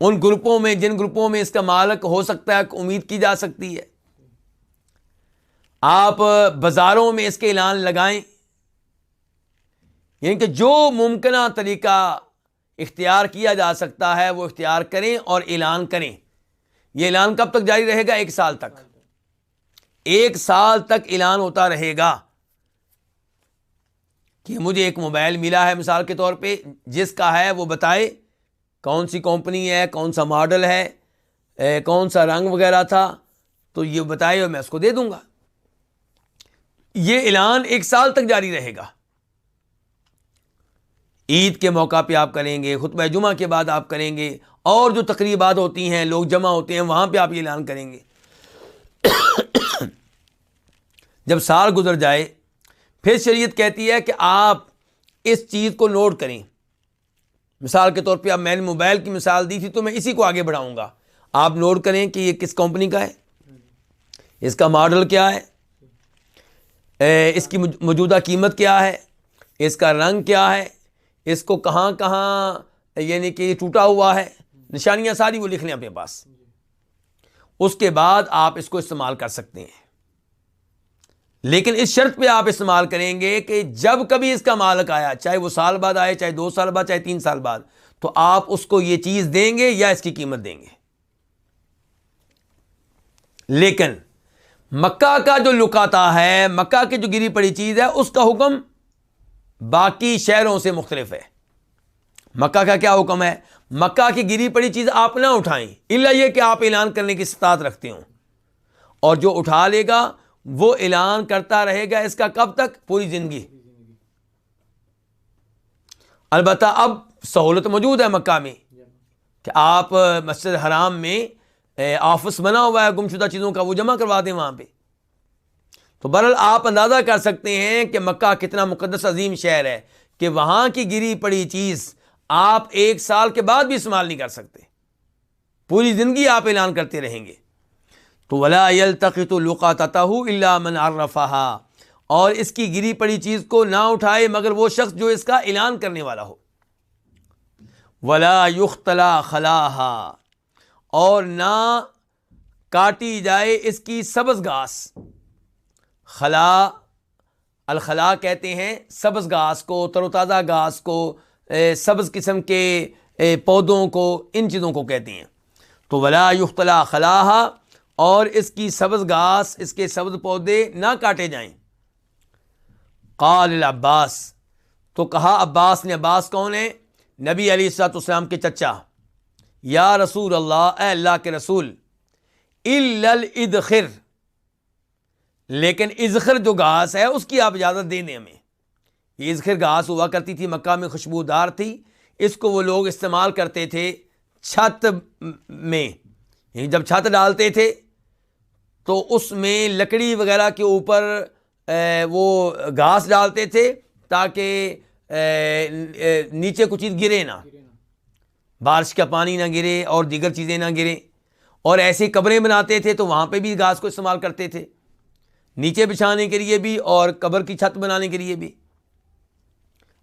ان گروپوں میں، جن گروپوں میں اس کا مالک ہو سکتا ہے، امید کی جا سکتی ہے۔ آپ بازاروں میں اس کے اعلان لگائیں۔ یعنی کہ جو ممکنہ طریقہ اختیار کیا جا سکتا ہے، وہ اختیار کریں اور اعلان کریں۔ یہ اعلان کب تک جاری رہے گا؟ ایک سال تک۔ ایک سال تک اعلان ہوتا رہے گا۔ کہ مجھے ایک موبائل ملا ہے مثال کے طور پہ، جس کا ہے وہ بتائے کون سی کمپنی ہے، کون سا ماڈل ہے کون سا رنگ وغیرہ تھا، تو یہ بتائے اور میں اس کو دے دوں گا۔ یہ اعلان ایک سال تک جاری رہے گا۔ عید کے موقع پہ آپ کریں گے، خطبہ جمعہ کے بعد آپ کریں گے، اور جو تقریبات ہوتی ہیں، لوگ جمع ہوتے ہیں، وہاں پہ آپ یہ اعلان کریں گے۔ جب سال گزر جائے، پھر شریعت کہتی ہے کہ آپ اس چیز کو نوٹ کریں۔ مثال کے طور پہ اب میں نے موبائل کی مثال دی تھی تو میں اسی کو آگے بڑھاؤں گا۔ آپ نوٹ کریں کہ یہ کس کمپنی کا ہے؟ اس کا ماڈل کیا ہے؟ اس کی موجودہ قیمت کیا ہے؟ اس کا رنگ کیا ہے؟ اس کو کہاں کہاں یعنی کہ یہ ٹوٹا ہوا ہے؟ نشانیاں ساری وہ لکھ لیں اپنے پاس۔ اس کے بعد آپ اس کو استعمال کر سکتے ہیں۔ لیکن اس شرط پہ آپ استعمال کریں گے کہ جب کبھی اس کا مالک آیا، چاہے وہ سال بعد آئے، چاہے دو سال بعد، چاہے تین سال بعد، تو آپ اس کو یہ چیز دیں گے یا اس کی قیمت دیں گے؟ لیکن مکہ کا جو لکاتا ہے، مکہ کی جو گری پڑی چیز ہے، اس کا حکم باقی شہروں سے مختلف ہے۔ مکہ کا کیا حکم ہے؟ مکہ کی گری پڑی چیز آپ نہ اٹھائیں اللہ یہ کہ آپ اعلان کرنے کی استطاعت رکھتے ہوں۔ اور جو اٹھا لے گا وہ اعلان کرتا رہے گا اس کا کب تک؟ پوری زندگی۔ البتہ اب سہولت موجود ہے مکہ میں کہ آپ مسجد حرام میں آفس بنا ہوا ہے، گمشدہ چیزوں کا وہ جمع کروا دیں وہاں پہ۔ تو برحال آپ اندازہ کر سکتے ہیں کہ مکہ کتنا مقدس عظیم شہر ہے کہ وہاں کی گری پڑی چیز آپ ایک سال کے بعد بھی استعمال نہیں کر سکتے۔ پوری زندگی آپ اعلان کرتے رہیں گے۔ تو ولا تقیت القات اللہ من عرفہا اور اس کی گری پڑی چیز کو نہ اٹھائے مگر وہ شخص جو اس کا اعلان کرنے والا ہو۔ ولا یختلا خلاحا اور نہ کاٹی جائے اس کی سبز گھاس خلا، الخلا کہتے ہیں سبز گھاس کو، تر و تازہ گھاس کو سبز قسم کے پودوں کو، ان چیزوں کو کہتے ہیں۔ تو ولا یختلا خلاح اور اس کی سبز گھاس اس کے سبز پودے نہ کاٹے جائیں۔ قال العباس۔ تو کہا عباس نے، عباس کون ہے؟ نبی علی سات اسلام کے چچا۔ یا رسول اللہ، اے اللہ کے رسول الادخر۔ لیکن ازخر جو گھاس ہے، اس کی آپ اجازت دیں دیں ہمیں۔ یہ ازخر گھاس ہوا کرتی تھی، مکہ میں خوشبودار تھی۔ اس کو وہ لوگ استعمال کرتے تھے چھت میں۔ یعنی جب چھت ڈالتے تھے تو اس میں لکڑی وغیرہ کے اوپر وہ گھاس ڈالتے تھے تاکہ نیچے کچھ چیز گرے نہ۔ بارش کا پانی نہ گرے اور دیگر چیزیں نہ گریں اور ایسی قبریں بناتے تھے تو وہاں پہ بھی گھاس کو استعمال کرتے تھے۔ نیچے بچھانے کے لیے بھی اور قبر کی چھت بنانے کے لیے بھی۔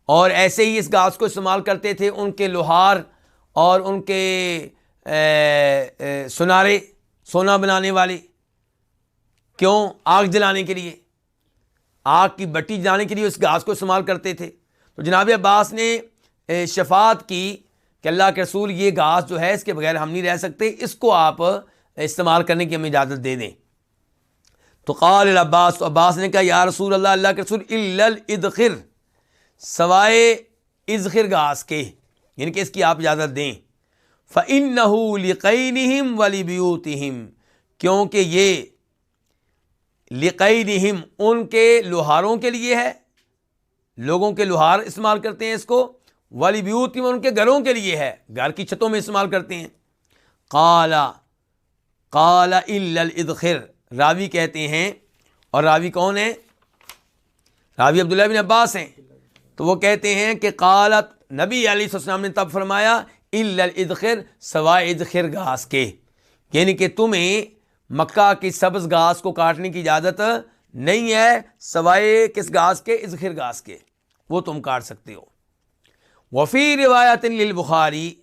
اور ایسے ہی اس گھاس کو استعمال کرتے تھے ان کے لوہار اور ان کے سنارے، سونا بنانے والے۔ کیوں؟ آگ جلانے کے لیے۔ آگ کی بٹی جلانے کے لیے اس گھاس کو استعمال کرتے تھے۔ تو جناب عباس نے شفات کی کہ اللہ کے رسول یہ گھاس جو ہے اس کے بغیر ہم نہیں رہ سکتے، اس کو آپ استعمال کرنے کی ہمیں اجازت دے دیں۔ تو قال العباس، تو عباس نے کہا، یا رسول اللہ اللہ کے رسول الادخر سوائے ازخر گھاس کے یعنی کہ اس کی آپ اجازت دیں۔ فعن نہ ولی بیوتہم کیونکہ یہ لقینہم ان کے لوہاروں کے لیے ہے۔ لوگوں کے لوہار استعمال کرتے ہیں اس کو۔ والی بیوت ان کے گھروں کے لیے ہے۔ گھر کی چھتوں میں استعمال کرتے ہیں۔ کالا کالا الادخر راوی کہتے ہیں۔ اور راوی کون ہے؟ راوی عبداللہ بن عباس ہیں۔ تو وہ کہتے ہیں کہ قالت، نبی علیہ السلام نے تب فرمایا الادخر سوائے ادخر گھاس کے۔ یعنی کہ تمہیں مکہ کی سبز گھاس کو کاٹنے کی اجازت نہیں ہے، سوائے کس گھاس کے؟ ازخر گھاس کے۔ وہ تم کاٹ سکتے ہو۔ وفی روایت بخاری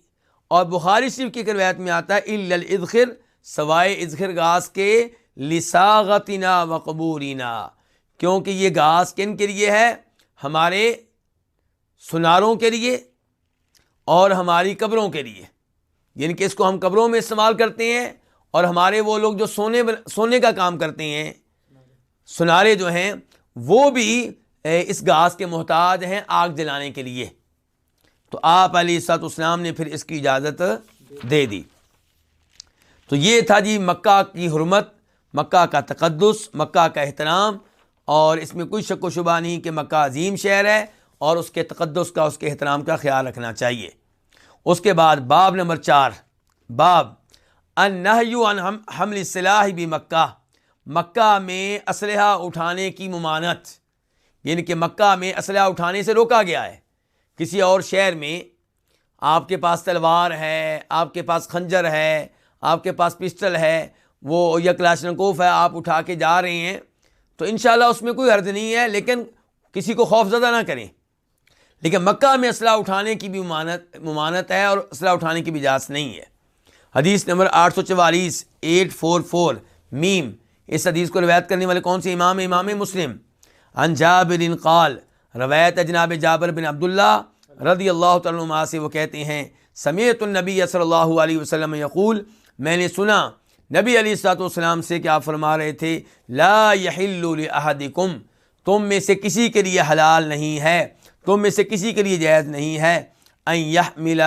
اور بخاری شریف کی روایت میں آتا ہے الادخر سوائے ازخر گھاس کے، لساغتنا وقبورینا کیونکہ یہ گھاس کن کے لیے ہے؟ ہمارے سناروں کے لیے اور ہماری قبروں کے لیے۔ یعنی کہ اس کو ہم قبروں میں استعمال کرتے ہیں اور ہمارے وہ لوگ جو سونے سونے کا کام کرتے ہیں، سنارے جو ہیں، وہ بھی اس گھاس کے محتاج ہیں آگ جلانے کے لیے۔ تو آپ علی سات اسلام نے پھر اس کی اجازت دے دی۔ تو یہ تھا جی مکہ کی حرمت، مکہ کا تقدس، مکہ کا احترام، اور اس میں کوئی شک و شبہ نہیں کہ مکہ عظیم شہر ہے اور اس کے تقدس کا، اس کے احترام کا خیال رکھنا چاہیے۔ اس کے بعد باب نمبر چار، باب ان حمل صلاح بھی مکہ۔ مکہ میں اسلحہ اٹھانے کی ممانت یعنی کہ مکہ میں اسلحہ اٹھانے سے روکا گیا ہے۔ کسی اور شہر میں آپ کے پاس تلوار ہے، آپ کے پاس خنجر ہے، آپ کے پاس پسٹل ہے، وہ یا کلاشنکوف ہے، آپ اٹھا کے جا رہے ہیں، تو انشاءاللہ اس میں کوئی حرض نہیں ہے، لیکن کسی کو خوف زدہ نہ کریں۔ لیکن مکہ میں اسلحہ اٹھانے کی بھی ممانت ممانت ہے اور اسلحہ اٹھانے کی بھی اجازت نہیں ہے۔ حدیث نمبر آٹھ سو چوالیس، ایٹ فور فور، میم، اس حدیث کو روایت کرنے والے کون سے امام؟ امام مسلم۔ ان جابر قال، روایت جناب جابر بن عبداللہ رضی اللہ تعالیٰ سے، وہ کہتے ہیں، سمیت النبی صلی اللہ علیہ وسلم یقول، میں نے سنا، نبی علی السلاۃ والسلام سے کیا فرما رہے تھے، لا يحل تم میں سے کسی کے لیے حلال نہیں ہے، تم میں سے کسی کے لیے جائز نہیں ہے، ان يحمل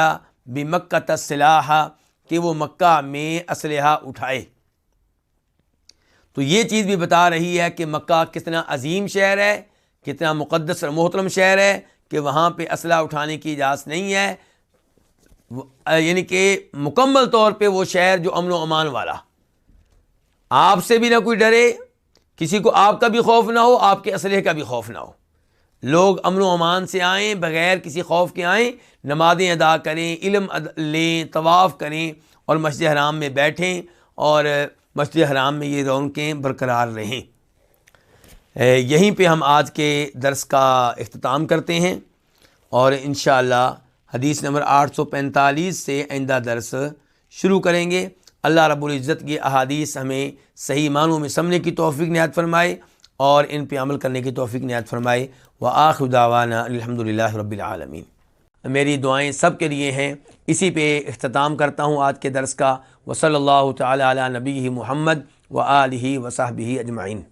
بمکہ تصلاح کہ وہ مکہ میں اسلحہ اٹھائے۔ تو یہ چیز بھی بتا رہی ہے کہ مکہ کتنا عظیم شہر ہے، کتنا مقدس اور محترم شہر ہے کہ وہاں پہ اسلحہ اٹھانے کی اجازت نہیں ہے۔ یعنی کہ مکمل طور پہ وہ شہر جو امن و امان والا۔ آپ سے بھی نہ کوئی ڈرے، کسی کو آپ کا بھی خوف نہ ہو، آپ کے اسلحے کا بھی خوف نہ ہو۔ لوگ امن و امان سے آئیں، بغیر کسی خوف کے آئیں، نمازیں ادا کریں، علم لیں، طواف کریں اور مسجد حرام میں بیٹھیں اور مسجد حرام میں یہ رونقیں برقرار رہیں۔ یہیں پہ ہم آج کے درس کا اختتام کرتے ہیں اور انشاءاللہ حدیث نمبر آٹھ سو پینتالیس سے آئندہ درس شروع کریں گے۔ اللہ رب العزت کی احادیث ہمیں صحیح معنوں میں سمنے کی توفیق نہایت فرمائے اور ان پہ عمل کرنے کی توفیق نہایت فرمائے۔ و آخداوانہ الحمد للہ رب العالمین۔ میری دعائیں سب کے لیے ہیں۔ اسی پہ اختتام کرتا ہوں آج کے درس کا۔ وصلی اللہ تعالیٰ علی نبی محمد و علیہ وصحب اجمعین۔